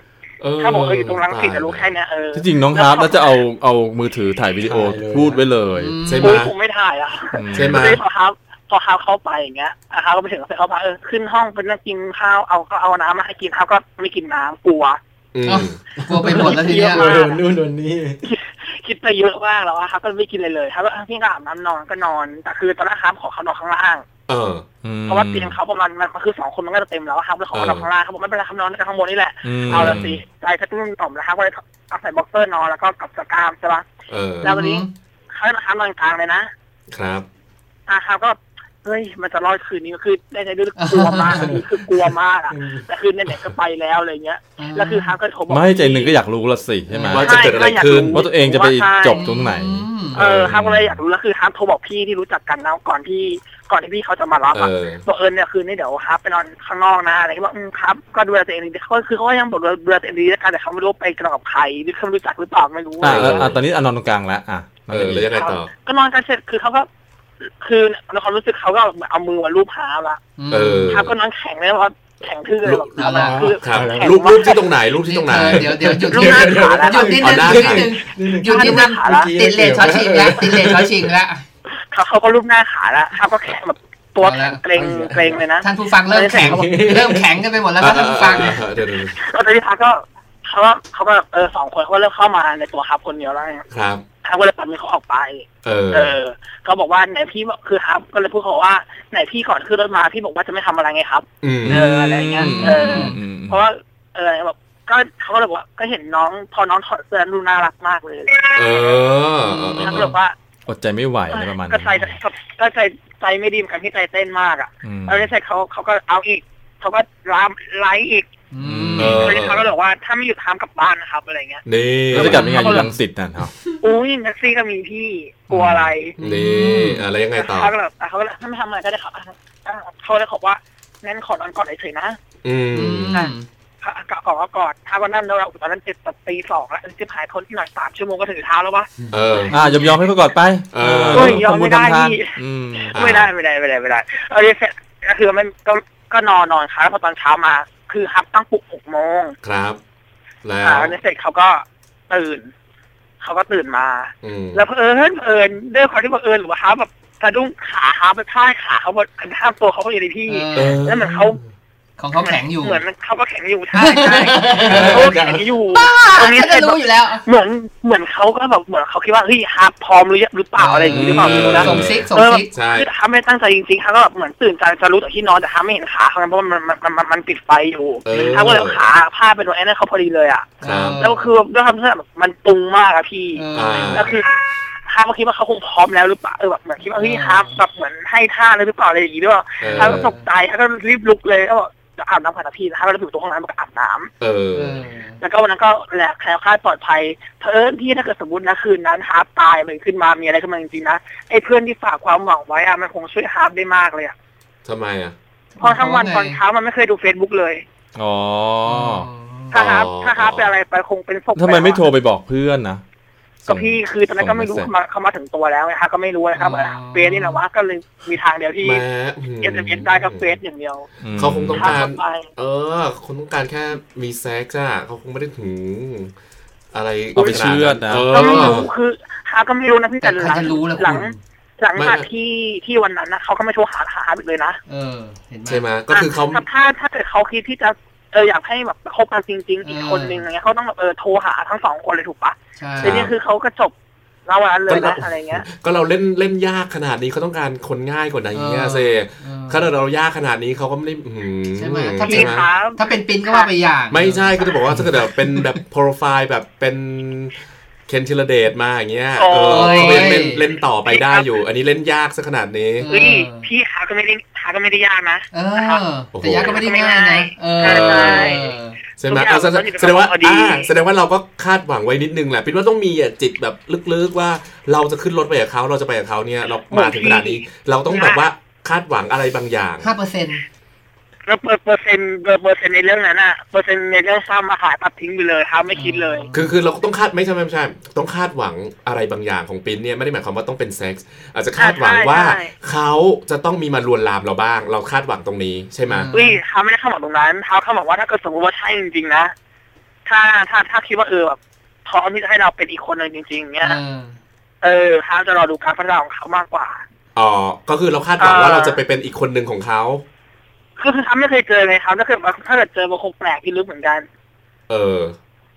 [SPEAKER 4] เออ
[SPEAKER 9] ถ้าบอกเขาอยู่ตรงรังสิตแต่รู้แค่เนี้ยเออ
[SPEAKER 1] ที่จริงน้องฮาร์ปน่าจะเอาเอามือถือถ่ายวิดีโอ
[SPEAKER 4] ถ่ายเลย
[SPEAKER 1] พูดไว้เลย
[SPEAKER 4] ใช่ไหม
[SPEAKER 9] โอ้ยผมไม่ถ่ายอะ
[SPEAKER 4] ใช่ไหม
[SPEAKER 9] เลยพอครับพอเขาเข้าไปอย่างเงี้ยอะเขาก็ไปถึงเสร็จเขาพาเออขึ้นห้องไปนั่งกินข้าวเอาก็เอาน้ำมาให้กินเขาก็ไม่กินน้ำกลัว
[SPEAKER 4] อืม
[SPEAKER 2] เอ้า กลัวไปหมดแล้วทีเนี้ย
[SPEAKER 9] เออ
[SPEAKER 11] นู่นโดนนี่
[SPEAKER 9] คิดไปเยอะมากแล้วอะครับก็ไม่กินเลยเลยครับก็อะพี่ก็อาบน้ำนอนก็นอน แต่คือตอนแรกครับขอเขานอนข้างล่าง
[SPEAKER 4] เออ
[SPEAKER 9] เพราะว่าเตียงเขาประมาณมันมันคือสองคนมันก็จะเต็มแล้วอะครับเลยขอเขานอนข้างล่างเขาบอกไม่เป็นไรครับนอนด้วยกันข้างบนนี่แหละ
[SPEAKER 1] ม
[SPEAKER 9] เอาละสิใจกระตุ้นต่อมนะครับก็เลยเอาใส่บ็อกเซอร์นอนแล้วก็กับสกามใช่ปะ
[SPEAKER 4] เออ
[SPEAKER 9] แล้ววันนี้เขาให้นะครับนอนกลางเลยนะครับอะครับก็ เฮ้ยมันจะรอดคืนนี้ก็คือในใจลึกๆกลัวมากอันนี้คือกลัวมากอะแต่คือไหนๆก็ไปแล้วอะไรเงี้ยแล้วคือครับก็โทรบอก
[SPEAKER 1] ไม่ใจหนึ่งก็อยากรู้ละสิใช่ไหม
[SPEAKER 4] ว่าจะเกิดอะไรขึ้น
[SPEAKER 1] ว่าตัวเองจะไปจบตรงไหน
[SPEAKER 9] เออครับก็เลยอยากรู้แล้วคือครับโทรบอกพี่ที่รู้จักกันนะก่อนที่ก่อนที่พี่เขาจะมารับ
[SPEAKER 4] เอ
[SPEAKER 9] อะ
[SPEAKER 4] อ
[SPEAKER 9] บอกเอิญเนี่ยคืนนี้เดี๋ยวครับไปนอนข้างนอกนะอะไรก็บอกอืมครับก็ดูแลตัวเองดีเขาคือเขาก็ยังบอกดูแลตัวเองดีแล้วกันแต่เขาไม่รู้ไปกันกับใครหรือเขารู้จักหรือเปล่าไม่รู้
[SPEAKER 1] อะ
[SPEAKER 9] อะไร
[SPEAKER 1] เออ
[SPEAKER 9] เงี้ย
[SPEAKER 1] อะตอนนี้อะนอนตรงกลางแล้วอะนอน
[SPEAKER 4] เออแล้วยังไงต่อ
[SPEAKER 9] ก็นอนกันเสร็จคือเขาก็ คือในความรู้สึกเขาก็เอามือมาลูบหาละ
[SPEAKER 4] เออ
[SPEAKER 9] ครับก็นอนแข็งเลยว่าแข็งทื่อเลยแบบ
[SPEAKER 2] เอาละ
[SPEAKER 9] คือ
[SPEAKER 4] ครับ
[SPEAKER 9] แข็ง
[SPEAKER 4] รูป
[SPEAKER 9] มา
[SPEAKER 4] รู
[SPEAKER 9] ก
[SPEAKER 4] ปที่ตรงไหนรูปที่ตรงไหน
[SPEAKER 2] เดี๋ยวเดี๋ยวหยุด
[SPEAKER 9] ลู
[SPEAKER 2] ห
[SPEAKER 9] ก
[SPEAKER 2] ยุด
[SPEAKER 9] หน้าขาแล้ว
[SPEAKER 2] หยุดนิดนึง
[SPEAKER 4] เอาหน้า
[SPEAKER 2] หยุดนิดนึงหยุดนิดนึง
[SPEAKER 9] ขาแล้ว
[SPEAKER 2] ติดเลทช้อชิงแล้วติดเลทช้อชิงแล้ว
[SPEAKER 9] เขาเขาก็รูปหน้าขาแล้วครับก็แข็งแบบตัวแข็งเกรงเกรงเลยนะ
[SPEAKER 2] ท่านผู้ฟังเริ่มแข็งเริ่มแข็งกันไปหมดแล้วครับท่านผู้ฟัง
[SPEAKER 4] เดี๋ยวเดี๋ยว
[SPEAKER 9] แล้วตอนนี้พักก็ เขาก็เขาก็เออสองคนเขาก็เริ่มเข้ามาในตัวฮับคนเดียวแล้วไง
[SPEAKER 4] ครับ
[SPEAKER 9] ฮับก็เลยปัดมือเขาออกไป
[SPEAKER 4] เออ
[SPEAKER 9] เออเขาบอกว่าไหนพี่บอกคือฮับก็เลยพูดเขาว่าไหนพี่ก่อนขึ้นรถมาพี่บอกว่าจะไม่ทำอะไรไงครับ
[SPEAKER 4] อืม
[SPEAKER 9] เอออะไรเงี้ยเออ
[SPEAKER 1] อืม
[SPEAKER 9] เพราะว่าเออแบบก็เขาก็เลยบอกว่าก็เห็นน้องพอน้องถอดเสื้อดูน่ารักมากเลย
[SPEAKER 4] เออเออเอ
[SPEAKER 9] ฮับ
[SPEAKER 4] อ
[SPEAKER 9] ก็เลยบอกว่า
[SPEAKER 1] อดใจไม่ไหวอะไรประมาณ
[SPEAKER 9] ก็
[SPEAKER 1] นี้
[SPEAKER 9] ใจก็ใจใจไม่ดีเหมือนกันที่ใจเต้นมากอะ
[SPEAKER 1] อืม
[SPEAKER 9] แล้วเสร็จเขาเขาก็เอาอีกเขาก็รามไลฟ์อีก
[SPEAKER 4] เออ
[SPEAKER 9] แล้วเขาก็บอกว่าถ้าไม่หยุดทำกลับบ้านนะครับอะไรเงี้ย
[SPEAKER 4] นี่
[SPEAKER 1] แล้วจะกลับยังไงอยู่ลังสิตนั่นเหรอ
[SPEAKER 9] อุ้ยแท็กซี่ก็มีพี่กลัวอะไร
[SPEAKER 4] นี่อะไรยังไงต่อ
[SPEAKER 9] เขาก็แบบเขาก็เลยถ้าไม่ทำอะไรก็ได้ครับอะเขาเลยบอกว่างั้นขอนอนก่อนเฉยๆนะ
[SPEAKER 4] อืม
[SPEAKER 9] กอดกอดก็กอดถ้าวันนั้นเราตอนนั้นเจ็ดตีสองแล้วจะหายคนที่หน่อยสามชั่วโมงก็ถึงเท้าแล้ววะ
[SPEAKER 4] เออ
[SPEAKER 1] อะยอมยอมให้เขากอดไป
[SPEAKER 4] เออ
[SPEAKER 9] เฮ้ยยอม
[SPEAKER 1] ทำบุ
[SPEAKER 9] ไม่
[SPEAKER 1] ญ
[SPEAKER 9] ได้
[SPEAKER 1] ทำทาน
[SPEAKER 9] พี่
[SPEAKER 1] อืม
[SPEAKER 4] อ่า
[SPEAKER 9] ไม่ได้ไม่ได้ไม่ได้ไม่ได้เอาเสร็จก็คือมันก็ก็นอนนอนค้างแล้วพอตอนเช้ามา คือฮับตั้งปลุกหกโมง
[SPEAKER 4] ครับ แล้
[SPEAKER 9] อ่าวแล้วเสร็จเขาก็ตื่น เขาก็ตื่นมา
[SPEAKER 4] อืม
[SPEAKER 9] แล้วเผอิญเผอิญด้วยความที่บังเอิญหรือว่าฮับแบบสะดุ้งขาฮับไปพลาดขาเขาบนข้ามตัวเขาพอดีเลยพี่
[SPEAKER 2] เออ
[SPEAKER 9] แล้วเหมือนเขา
[SPEAKER 2] ของเขาแข็งอยู่
[SPEAKER 9] เหมือนเขาก็แข็งอยู่ใช่ใช่เขาก็แข็งอยู่
[SPEAKER 2] บ้า
[SPEAKER 9] ตรงนี้
[SPEAKER 2] ฉันก็รู้อยู่แล้ว
[SPEAKER 9] เหมือนเหมือนเขาก็แบบเหมือนเขาคิดว่าเฮ้ยฮับพร้อมหรือยังหรือเปล่าอะไรอย่างนี้หรือเปล่าไม่รู้นะ
[SPEAKER 2] ส่งซิกส่ง
[SPEAKER 9] เออ
[SPEAKER 2] ซิก
[SPEAKER 4] ใช่
[SPEAKER 9] คือฮับไม่ได้ตั้งใจจริงๆฮับก็แบบเหมือนตื่นใจจะรู้จากที่นอนแต่ฮับไม่เห็นขาเขาไงเพราะว่ามันมันมันมันปิดไฟอยู่
[SPEAKER 4] เออ
[SPEAKER 9] ฮับก็เลยเอาขาพาดไปโดนไอ้นั่นเขาพอดีเลยอะ
[SPEAKER 4] ครับ
[SPEAKER 9] แล้วคือด้วยความที่แบบมันตุงมากอะพี่
[SPEAKER 2] เออ
[SPEAKER 4] อ่า
[SPEAKER 9] แล้วคือฮับก็คิดว่าเขาคงพร้อมแล้วหรือเปล่าเออแบบเหมือนคิดว่าเฮ้ยฮับแบบเหมือนให้ท่าเลยหรือเปล่าอะไรอย่างงี้ด้วย
[SPEAKER 4] เออ
[SPEAKER 9] ฮับก็ตกใจฮับก็รีบลุกเลยก็บอกจะ อาบน้ำก่อนพี่ฮับก็เลยไปอยู่ตรงห้องน้ำก็อาบน้ำ
[SPEAKER 4] เออ
[SPEAKER 2] เออ
[SPEAKER 9] แล้วก็วันนั้นก็แหละแคล้วคลาดปลอดภัยเพื่อนที่ถ้าเกิดสมมตินะคืนนั้นฮาร์ปตายมันขึ้นมามีอะไรขึ้นมาจริงๆนะไอ้เพื่อนที่ฝากความหวังไว้อะมันคงช่วยฮาร์ปได้มากเลยอะ
[SPEAKER 4] ทำไมอะ
[SPEAKER 9] เพราะทั้งวัน
[SPEAKER 2] เพ
[SPEAKER 9] ต
[SPEAKER 2] ราะ
[SPEAKER 9] อน
[SPEAKER 2] ไง
[SPEAKER 9] เช้ามันไม่เคยดูเฟซบุ๊กเลย
[SPEAKER 1] อ๋อ
[SPEAKER 2] อ
[SPEAKER 9] ถ้าฮาร์ป
[SPEAKER 4] อ๋อ
[SPEAKER 9] ถ้าฮาร์ปเป็นอะไรไปคงเป็นศพ
[SPEAKER 1] ทำไมไม่โทร
[SPEAKER 9] ปแล้ว
[SPEAKER 1] ไปบอกเพื่อนนะ
[SPEAKER 9] ก็พี่คือตอนนั้นก็ไม่รู้
[SPEAKER 1] ส่ง
[SPEAKER 9] เขามาเขามาถึงตัวแล้วไงครับก็ไม่รู้นะครับ
[SPEAKER 2] อ๋อ
[SPEAKER 9] เฟซนี่แหละว่าก็เลยมีทางเดียวที่
[SPEAKER 4] แม้อืม
[SPEAKER 9] เอสเอ็มเอสได้ก็เฟซอย่างเดียว
[SPEAKER 1] อืม
[SPEAKER 4] เขาคงต้องการ
[SPEAKER 9] ถ้าไป
[SPEAKER 4] เออคนต้องการแค่มีเซ็กซ์อะเขาคงไม่ได้ถึงอะไร
[SPEAKER 1] เอาไปเชื่อดนะ
[SPEAKER 4] เอ
[SPEAKER 9] ก็ไม่
[SPEAKER 4] อ
[SPEAKER 9] รู้คือฮาร์ปก็ไม่รู้นะพี่
[SPEAKER 2] แต่
[SPEAKER 9] แต่
[SPEAKER 2] ใครจะรู้ล่ะ
[SPEAKER 9] หลัง
[SPEAKER 2] คุณ
[SPEAKER 9] หลัง
[SPEAKER 4] ไม่
[SPEAKER 9] จากที่ที่วันนั้นนะเขาก็ไม่โทรหาหาฮาร์ปอีกเลยนะ
[SPEAKER 2] เออเห็นไหม
[SPEAKER 4] ใช่ไหมก็คือเขา
[SPEAKER 9] ถ้าถ้าถ้าเกิดเขาคิดที่จะ เอออยากให้แบบคบกันจริง ๆ อีกคนนึงอะไรเงี้ยเขาต้องแบบเออโทรหาทั้งสองคนเลยถูกปะ
[SPEAKER 2] ใช่
[SPEAKER 9] แต่เนี่ยคือเขาก็จบแล้ววันนั้นเลยนะอะไรเงี้ย
[SPEAKER 4] ก็เราเล่นเล่นยากขนาดนี้เขาต้องการคนง่ายกว่านี้อะเซ
[SPEAKER 2] เออ
[SPEAKER 4] ถ้าเรายากขนาดนี้เขาก็ไม่ได้อื้อหือ
[SPEAKER 2] ใช่ไหมถ้า
[SPEAKER 4] ใช่
[SPEAKER 2] เป็น
[SPEAKER 4] ไหม
[SPEAKER 9] ครับ
[SPEAKER 2] ถ้าเป็นปิ้นก็ว่าไปอย่าง
[SPEAKER 4] ไม่ใช่ก็จะบอกว่าถ้าเกิดแบบเป็นแบบโปรไฟล์แบบเป็นเคนทิลเดตมาอย่างเงี้ย เออ
[SPEAKER 9] โอ้ย
[SPEAKER 4] เขาเล่นเล่นเล่นต่อไปได้อยู่ อันนี้เล่นยากซะขนาดนี้
[SPEAKER 2] เออ
[SPEAKER 9] เฮ้ยพี่ฮาร์ปก็ไม่ได้ฮาร์ปก็ไม่ได้ยากนะ
[SPEAKER 2] เอ
[SPEAKER 9] นะครับ
[SPEAKER 2] อแต่ยาก็ไม่ได้ง่ายนะเออ
[SPEAKER 9] ใช่
[SPEAKER 4] ใช่ไหม
[SPEAKER 9] ทุกอย่าง
[SPEAKER 4] เอาแสดง
[SPEAKER 9] มันอยู่ใน
[SPEAKER 4] แสดงว่า
[SPEAKER 9] พอดี
[SPEAKER 4] อ่าแสดงว่าเราก็คาดหวังไว้นิดนึงแหละพิดว่าต้องมีอะจิตแบบลึกๆว่าเราจะขึ้นรถไปกับเขาเราจะไปกับเขาเนี่ยเรามาถึงขนาดนี้ เราต้องแบบว่าคาดหวังอะไรบางอย่าง
[SPEAKER 2] ห้าเปอร์เซ็นต์
[SPEAKER 9] แล้วเปอร์เปอร์เซ็นต์เปอร์เปอร์เซ็นต์ในเรื่องนั้นอะเปอร์เซ็นต์ในเรื่องซ้ำมาหายตัดทิ้งไปเลยครับไม่คิดเลย
[SPEAKER 4] คือคือเราต้องคาดไม่ใช่ไม่ใช่ ต้องคาดหวังอะไรบางอย่างของปิ้นเนี่ยไม่ได้หมายความว่าต้องเป็นเซ็กส์อาจจะคาดหวังว่า
[SPEAKER 9] ใช่ใช่
[SPEAKER 4] เขาจะต้องมีมาลวนลามเราบ้าง เราคาดหวังตรงนี้ใช่ไหม
[SPEAKER 9] เฮ้ยเขาไม่ได้เข้ามาตรงนั้นเขาเข้ามาว่าถ้าเกิดสมมติว่าใช่จริงๆนะ ถ้าถ้าถ้าคิดว่าเออแบบพร้อมที่จะให้เราเป็นอีกคนหนึ่งจริง ๆ เนี้ย
[SPEAKER 2] เออ
[SPEAKER 9] เออเขาจะรอดูการพัฒนาของเขามากกว่า
[SPEAKER 4] อ๋อก็คือเราคาดหวังว่า
[SPEAKER 9] เอ่อ
[SPEAKER 4] เราจะไปเป็นอีกคนหนึ่งของเขา
[SPEAKER 9] คือคือเขาไม่เคยเจอเลยครับถ้าเกิดว่าถ้าเกิดเจอมันคงแปลกที่ลึกเหมือนกัน
[SPEAKER 4] เออ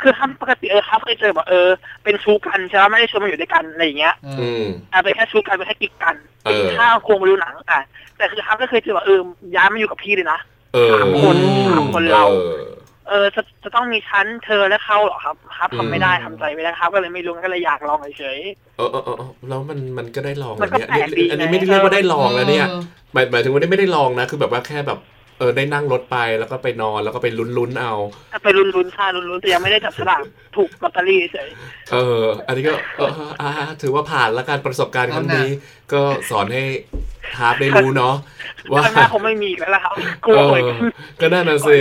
[SPEAKER 9] คือถ้าปกติเออเขาเคยเจอแบบเออ เป็นชู้กันใช่ไหมไม่ได้ชวนมาอยู่ด้วยกันอะไรอย่างเงี้ย
[SPEAKER 2] เอ
[SPEAKER 4] อื
[SPEAKER 2] อ
[SPEAKER 4] ม
[SPEAKER 9] อะเป็นแค่ชู้กันเป็นแค่กิ๊กกัน
[SPEAKER 4] เออ
[SPEAKER 9] ข้าวควงไปดูหนังอะแต่คือเขาก็เคยเจอแบบเออย้ายมาอยู่กับพี่เลยนะ
[SPEAKER 4] เออ
[SPEAKER 9] สามคนสามคนเรา
[SPEAKER 4] ออ
[SPEAKER 9] เออจะจะต้องมีชั้นเธอและเขาเหรอครับครับ
[SPEAKER 4] อืม
[SPEAKER 9] ทำไม่ได้ทำใจไม่ได้ครับก็เลยไม่รู้ก็เลยอยากลองเฉย
[SPEAKER 4] เออเออเออเออแล้วมันมันก็ได้ลอง
[SPEAKER 9] มันก็
[SPEAKER 4] เนี่ย
[SPEAKER 9] แปลกดี
[SPEAKER 4] อันนี้
[SPEAKER 9] นะ
[SPEAKER 4] ไม่ได้เรียกว่าได้ลองแล้วเนี่ย
[SPEAKER 2] เออ
[SPEAKER 4] หมายหมายถึงว่าไม่ได้ลองนะ คือแบบว่าแค่แบบเออได้นั่งรถไปแล้วก็ไปนอนแล้วก็ไปลุ้นๆเอา
[SPEAKER 9] ๆถ้าไปลุ้นลุ้นๆค่ะลุ้นลุ้นๆแต่ยังไม่ได้จับฉลากถูกลอตเตอรี่เฉย
[SPEAKER 4] เออ อันนี้ก็เอออ่าถือว่าผ่านแล้วการประสบการณ์ครั้งนี้ ก็สอนให้ฮาร์ปได้รู้เนาะว่า
[SPEAKER 9] ข้างหน้าคงไม่มีอีกแล้วล่ะครับกลัว
[SPEAKER 4] เอ
[SPEAKER 9] เหมือน
[SPEAKER 4] อ
[SPEAKER 9] กัน
[SPEAKER 4] ก็นั่นน่ะสิ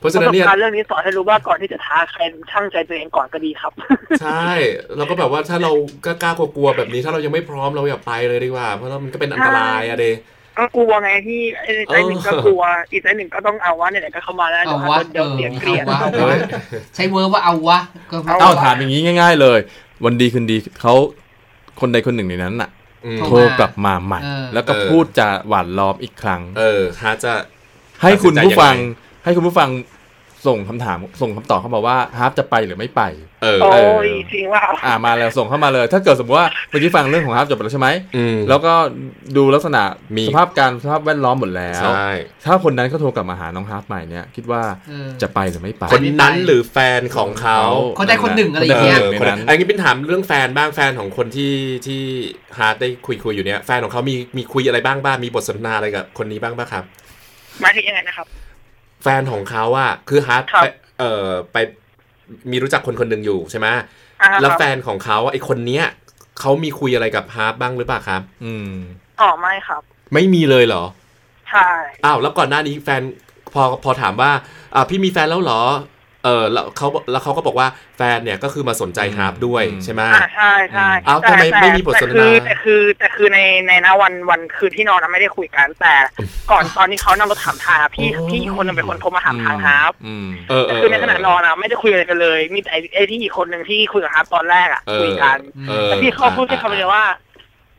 [SPEAKER 4] เพราะ
[SPEAKER 9] ป
[SPEAKER 4] ฉะ
[SPEAKER 9] ระ
[SPEAKER 4] นั้น
[SPEAKER 9] สบ
[SPEAKER 4] เนี่ย
[SPEAKER 9] การณ์เรื่องนี้สอนให้รู้ว่าก่อนที่จะท้าใครช่างใจตัวเองก่อนก็ดีครับ
[SPEAKER 4] ใช่เราก็แบบว่าถ้าเราก็กล้ากลัวๆแบบนี้ ถ้าเรายังไม่พร้อมเราอย่าไปเลยดีกว่า เพราะว่ามันก็เป็นอันตรายอะเด
[SPEAKER 9] ก็กลัวไงที่ไอ้ใจหนึ่งก็กลัวอีกใจหนึ่งก็ต้องเอาว่าเนี่ยไหนๆก็เข้ามาแล้ว
[SPEAKER 2] เอา
[SPEAKER 9] เดี๋ยว
[SPEAKER 2] วะ
[SPEAKER 9] เดี๋ยวเสียงเกลียด
[SPEAKER 2] เอาวะ
[SPEAKER 9] เอา
[SPEAKER 2] เอ
[SPEAKER 9] วะ
[SPEAKER 2] อใช้เวิร์บว่าเอาวะก็
[SPEAKER 9] เอา
[SPEAKER 1] เอ้าถามอย่างนี้ง่าย ๆ เลย วันดีคืนดีเขาคนใดคนหนึ่งในนั้นน่ะ
[SPEAKER 4] อืม
[SPEAKER 1] โทรกลับมาใหม่
[SPEAKER 2] เออ
[SPEAKER 1] แล้วก็
[SPEAKER 4] เออ
[SPEAKER 1] พูดจาหวานล้อมอีกครั้ง
[SPEAKER 4] เออฮาร์ปจะ
[SPEAKER 1] ให้คุณผู้ฟัง
[SPEAKER 4] ตัดสิน ใจยังไง
[SPEAKER 1] ให้คุณผู้ฟังส่งคำถามส่งคำตอบเข้ามาว่าฮาร์ปจะไปหรือไม่ไป
[SPEAKER 4] เออ
[SPEAKER 9] โอ้
[SPEAKER 1] เออ
[SPEAKER 9] ยจริงว่า
[SPEAKER 1] อ่ามาแล้วส่งเข้ามาเลย ถ้าเกิดสมมติว่าเมื่อกี้ฟังเรื่องของฮาร์ปจบไปแล้วใช่ไหม
[SPEAKER 4] อืม
[SPEAKER 1] แล้วก็ดูลักษณะ
[SPEAKER 4] มี
[SPEAKER 1] สภาพการสภาพแวดล้อมหมดแล้ว
[SPEAKER 4] ใช่
[SPEAKER 1] ถ้าคนนั้นเขาโทรกลับมาหาน้องฮาร์ปใหม่เนี่ยคิดว่า
[SPEAKER 2] เออ
[SPEAKER 1] จะไปหรือไม่ไป
[SPEAKER 4] คนนั้นหรือแฟนของเขา
[SPEAKER 2] คนใดคนหนึ่งอะไรอย่างเงี้ย
[SPEAKER 4] เออ
[SPEAKER 1] ใน
[SPEAKER 4] คน
[SPEAKER 1] นั้
[SPEAKER 4] นั้นนอันนี้เป็นถามเรื่องแฟนบ้างแฟนของคนที่ที่ฮาร์ปได้คุยคุยอยู่เนี่ยแฟนของเขามีมีคุยอะไรบ้างบ้างมีบทสนทนาอะไรกับคนนี้บ้างบ้างครับ
[SPEAKER 9] หมายถึงยังไงนะครับ
[SPEAKER 4] แฟนของเขาอะคือฮาร์ป
[SPEAKER 9] ครับ
[SPEAKER 4] ไปเอ่อไปมีรู้จักคนคนหนึ่งอยู่ใช่ไหม
[SPEAKER 9] อ่า
[SPEAKER 4] แล้ว
[SPEAKER 9] ครับ
[SPEAKER 4] แฟนของเขาอะไอคนเนี้ยเขามีคุยอะไรกับฮาร์ปบ้างหรือเปล่าครับ
[SPEAKER 1] อืม
[SPEAKER 9] อ๋อไม่ครับ
[SPEAKER 4] ไม่มีเลยเหรอ
[SPEAKER 9] ใช่
[SPEAKER 4] อ้าวแล้วก่อนหน้านี้แฟนพอพอถามว่า อ่าพี่มีแฟนแล้วเหรอ เออแล้วเขาแล้วเขาก็บอกว่าแฟนเนี่ยก็คือมาสนใจฮาร์ปด้วย
[SPEAKER 1] อืม
[SPEAKER 4] ใช่ไหม
[SPEAKER 9] อ่าใช่ใช่
[SPEAKER 4] อ้าว
[SPEAKER 9] แต่
[SPEAKER 4] ทำไม
[SPEAKER 9] แต่
[SPEAKER 4] ไม่มีบทสนทนา
[SPEAKER 9] แต่คือแต่คือแต่คือในในนะวันวันคืนที่นอนนะไม่ได้คุยกันแต่ก่อนตอนที่เขานั่งรถถามทางอะพี่พี่อีกคนหนึ่งเป็นคนโทรมาถามทางฮาร์ป
[SPEAKER 1] อืม
[SPEAKER 4] เออเอ
[SPEAKER 9] แต่
[SPEAKER 4] อ
[SPEAKER 9] คือในขณะนอนอะไม่ได้คุยอะไรกันเลย มีแต่ไอ้ไอ้ที่อีกคนหนึ่งที่คุยกับฮาร์ปตอนแรกอะ
[SPEAKER 4] เออ
[SPEAKER 9] คุยกัน
[SPEAKER 4] เออ
[SPEAKER 9] แต่พี่เขาพูดแค่คำเดียวว่า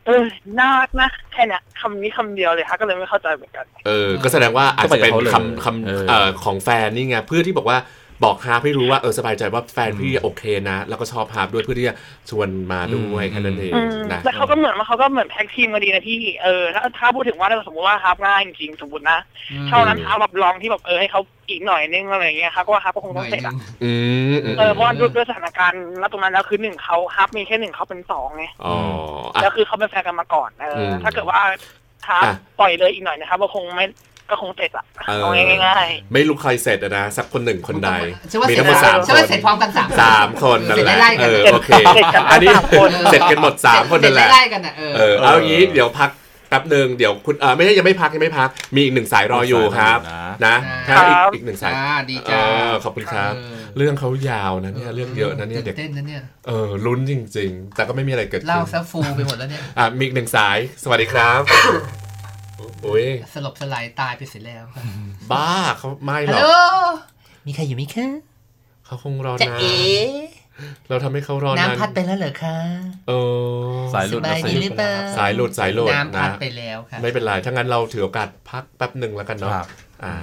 [SPEAKER 9] เออน่ารักนะแค่เนี้ยคำนี้คำเดียวเลยฮะก็เลยไม่เข้าใจเหมือนกัน
[SPEAKER 4] เออ ก็แสดงว่าอาจจะเป็น
[SPEAKER 1] ก็ไปกับเขาเลย
[SPEAKER 4] คำคำ
[SPEAKER 1] เออ
[SPEAKER 4] เอ่อของแฟนนี่ไงเพื่อที่บอกว่า บอกฮาร์ปให้รู้ว่าเออสบายใจว่าแฟนพี่โอเคนะ แล้วก็ชอบฮาร์ปด้วยเพื่อที่จะชวนมาด้วย
[SPEAKER 1] อืม
[SPEAKER 4] แค่นั้นเอง
[SPEAKER 9] อืม
[SPEAKER 4] นะ
[SPEAKER 9] แล้วเขาก็เหมือนว่าเขาก็เหมือนแท็กทีมกันดีนะพี่เออถ้าถ้าพูดถึงว่าถ้าสมมติว่าฮาร์ปง่ายจริงๆสมมตินะเท่านั้นฮาร์ปแบบลองที่แบบเออให้เขาอีกหน่อยนึงอะไรอย่างเงี้ยครับก็ว่าฮาร์ปก็คง
[SPEAKER 2] หน่
[SPEAKER 9] ต้อ
[SPEAKER 2] องย
[SPEAKER 9] เสร็จ
[SPEAKER 2] หนึ
[SPEAKER 9] อะ
[SPEAKER 2] ง
[SPEAKER 4] อืมอืม
[SPEAKER 9] เออเพราะว่าด้วยด้วยสถานการณ์ณตรงนั้นแล้วคือหนึ่งเขาฮาร์ปมีแค่หนึ่งเขาเป็นสองไง
[SPEAKER 4] อ๋ออะ
[SPEAKER 9] แล้วคือเขาเป็นแฟนกันมาก่อนเอออ
[SPEAKER 4] ม
[SPEAKER 9] ถ้าเกิดว่าฮาร์ป
[SPEAKER 4] อะ
[SPEAKER 9] ปล่อยเลยอีกหน่อยนะครับก็คงไม่ ก็คงเสร็จอะ
[SPEAKER 4] เออ
[SPEAKER 9] เอาง่าย
[SPEAKER 4] ไม่รู้ใครเสร็จอะนะสักคนหนึ่งคนใด
[SPEAKER 2] ใช่ว่า
[SPEAKER 4] มี
[SPEAKER 2] เสร็
[SPEAKER 4] ทั้
[SPEAKER 2] จ
[SPEAKER 4] งหมดสาม
[SPEAKER 2] ใช่
[SPEAKER 4] ค
[SPEAKER 2] ว่านเสร็จพร้อมกันสาม
[SPEAKER 4] สามคนนั่นแหละ
[SPEAKER 2] เสร็จไล่ๆกัน
[SPEAKER 4] เออโอเค
[SPEAKER 9] เสร็จกัน
[SPEAKER 4] อันนี้
[SPEAKER 9] สามคน
[SPEAKER 4] เสร็จกันหมดสามคนนั่นแหละ
[SPEAKER 2] เสร็จไล่ๆกันอะเออ
[SPEAKER 4] เออเอางี้เดี๋ยวพักแป๊บหนึ่งเดี๋ยวคุณเออไม่ใช่ยังไม่พักยังไม่พัก มีอีกหนึ่งสายรออยู่ครับ นะ
[SPEAKER 2] ครั
[SPEAKER 4] ถ้า
[SPEAKER 2] บ
[SPEAKER 4] อีกอีกหนึ่งสาย
[SPEAKER 2] อ่าดี
[SPEAKER 4] เอ
[SPEAKER 2] จ้า
[SPEAKER 4] อขอบคุณครับ
[SPEAKER 2] เออ
[SPEAKER 4] เรื่องเขายาวนะเนี่ยเรื่องเยอะนะเนี่ยเด็ก
[SPEAKER 2] เต้นนะเนี่ย
[SPEAKER 4] เออลุ้นจริง ๆ แต่ก็ไม่มีอะไรเกิดขึ้น
[SPEAKER 2] เล่าซะฟูไปหมดแล้วเนี่ย
[SPEAKER 4] อะมีอีกหนึ่งสายสวัสดีครับ อุ้ย
[SPEAKER 2] สลบสลายตายไปเสร็จแล้วครับ
[SPEAKER 4] บ้าเขาไม่ห
[SPEAKER 2] ฮั
[SPEAKER 4] ร
[SPEAKER 2] ล
[SPEAKER 4] อก
[SPEAKER 2] โหลมีใครอยู่ไหมคะ
[SPEAKER 4] เขาคงรอ
[SPEAKER 2] จะ
[SPEAKER 4] นาน
[SPEAKER 2] เอ๋
[SPEAKER 4] เราทำให้เขารอนาน
[SPEAKER 2] น้ำพัดไปแล้วเหรอคะ
[SPEAKER 4] เออ
[SPEAKER 1] สายหลุด
[SPEAKER 2] สบายดีหรือเปล่า
[SPEAKER 4] สายหลุดสายหลุด
[SPEAKER 2] น้ำพัด
[SPEAKER 4] นะ
[SPEAKER 2] ไปแล้วค่ะ
[SPEAKER 4] ไม่เป็นไรถ้างั้นเราถือโอกาสพักแป๊บหนึ่งแล้วกันเนาะ
[SPEAKER 1] ครับ
[SPEAKER 4] อ่า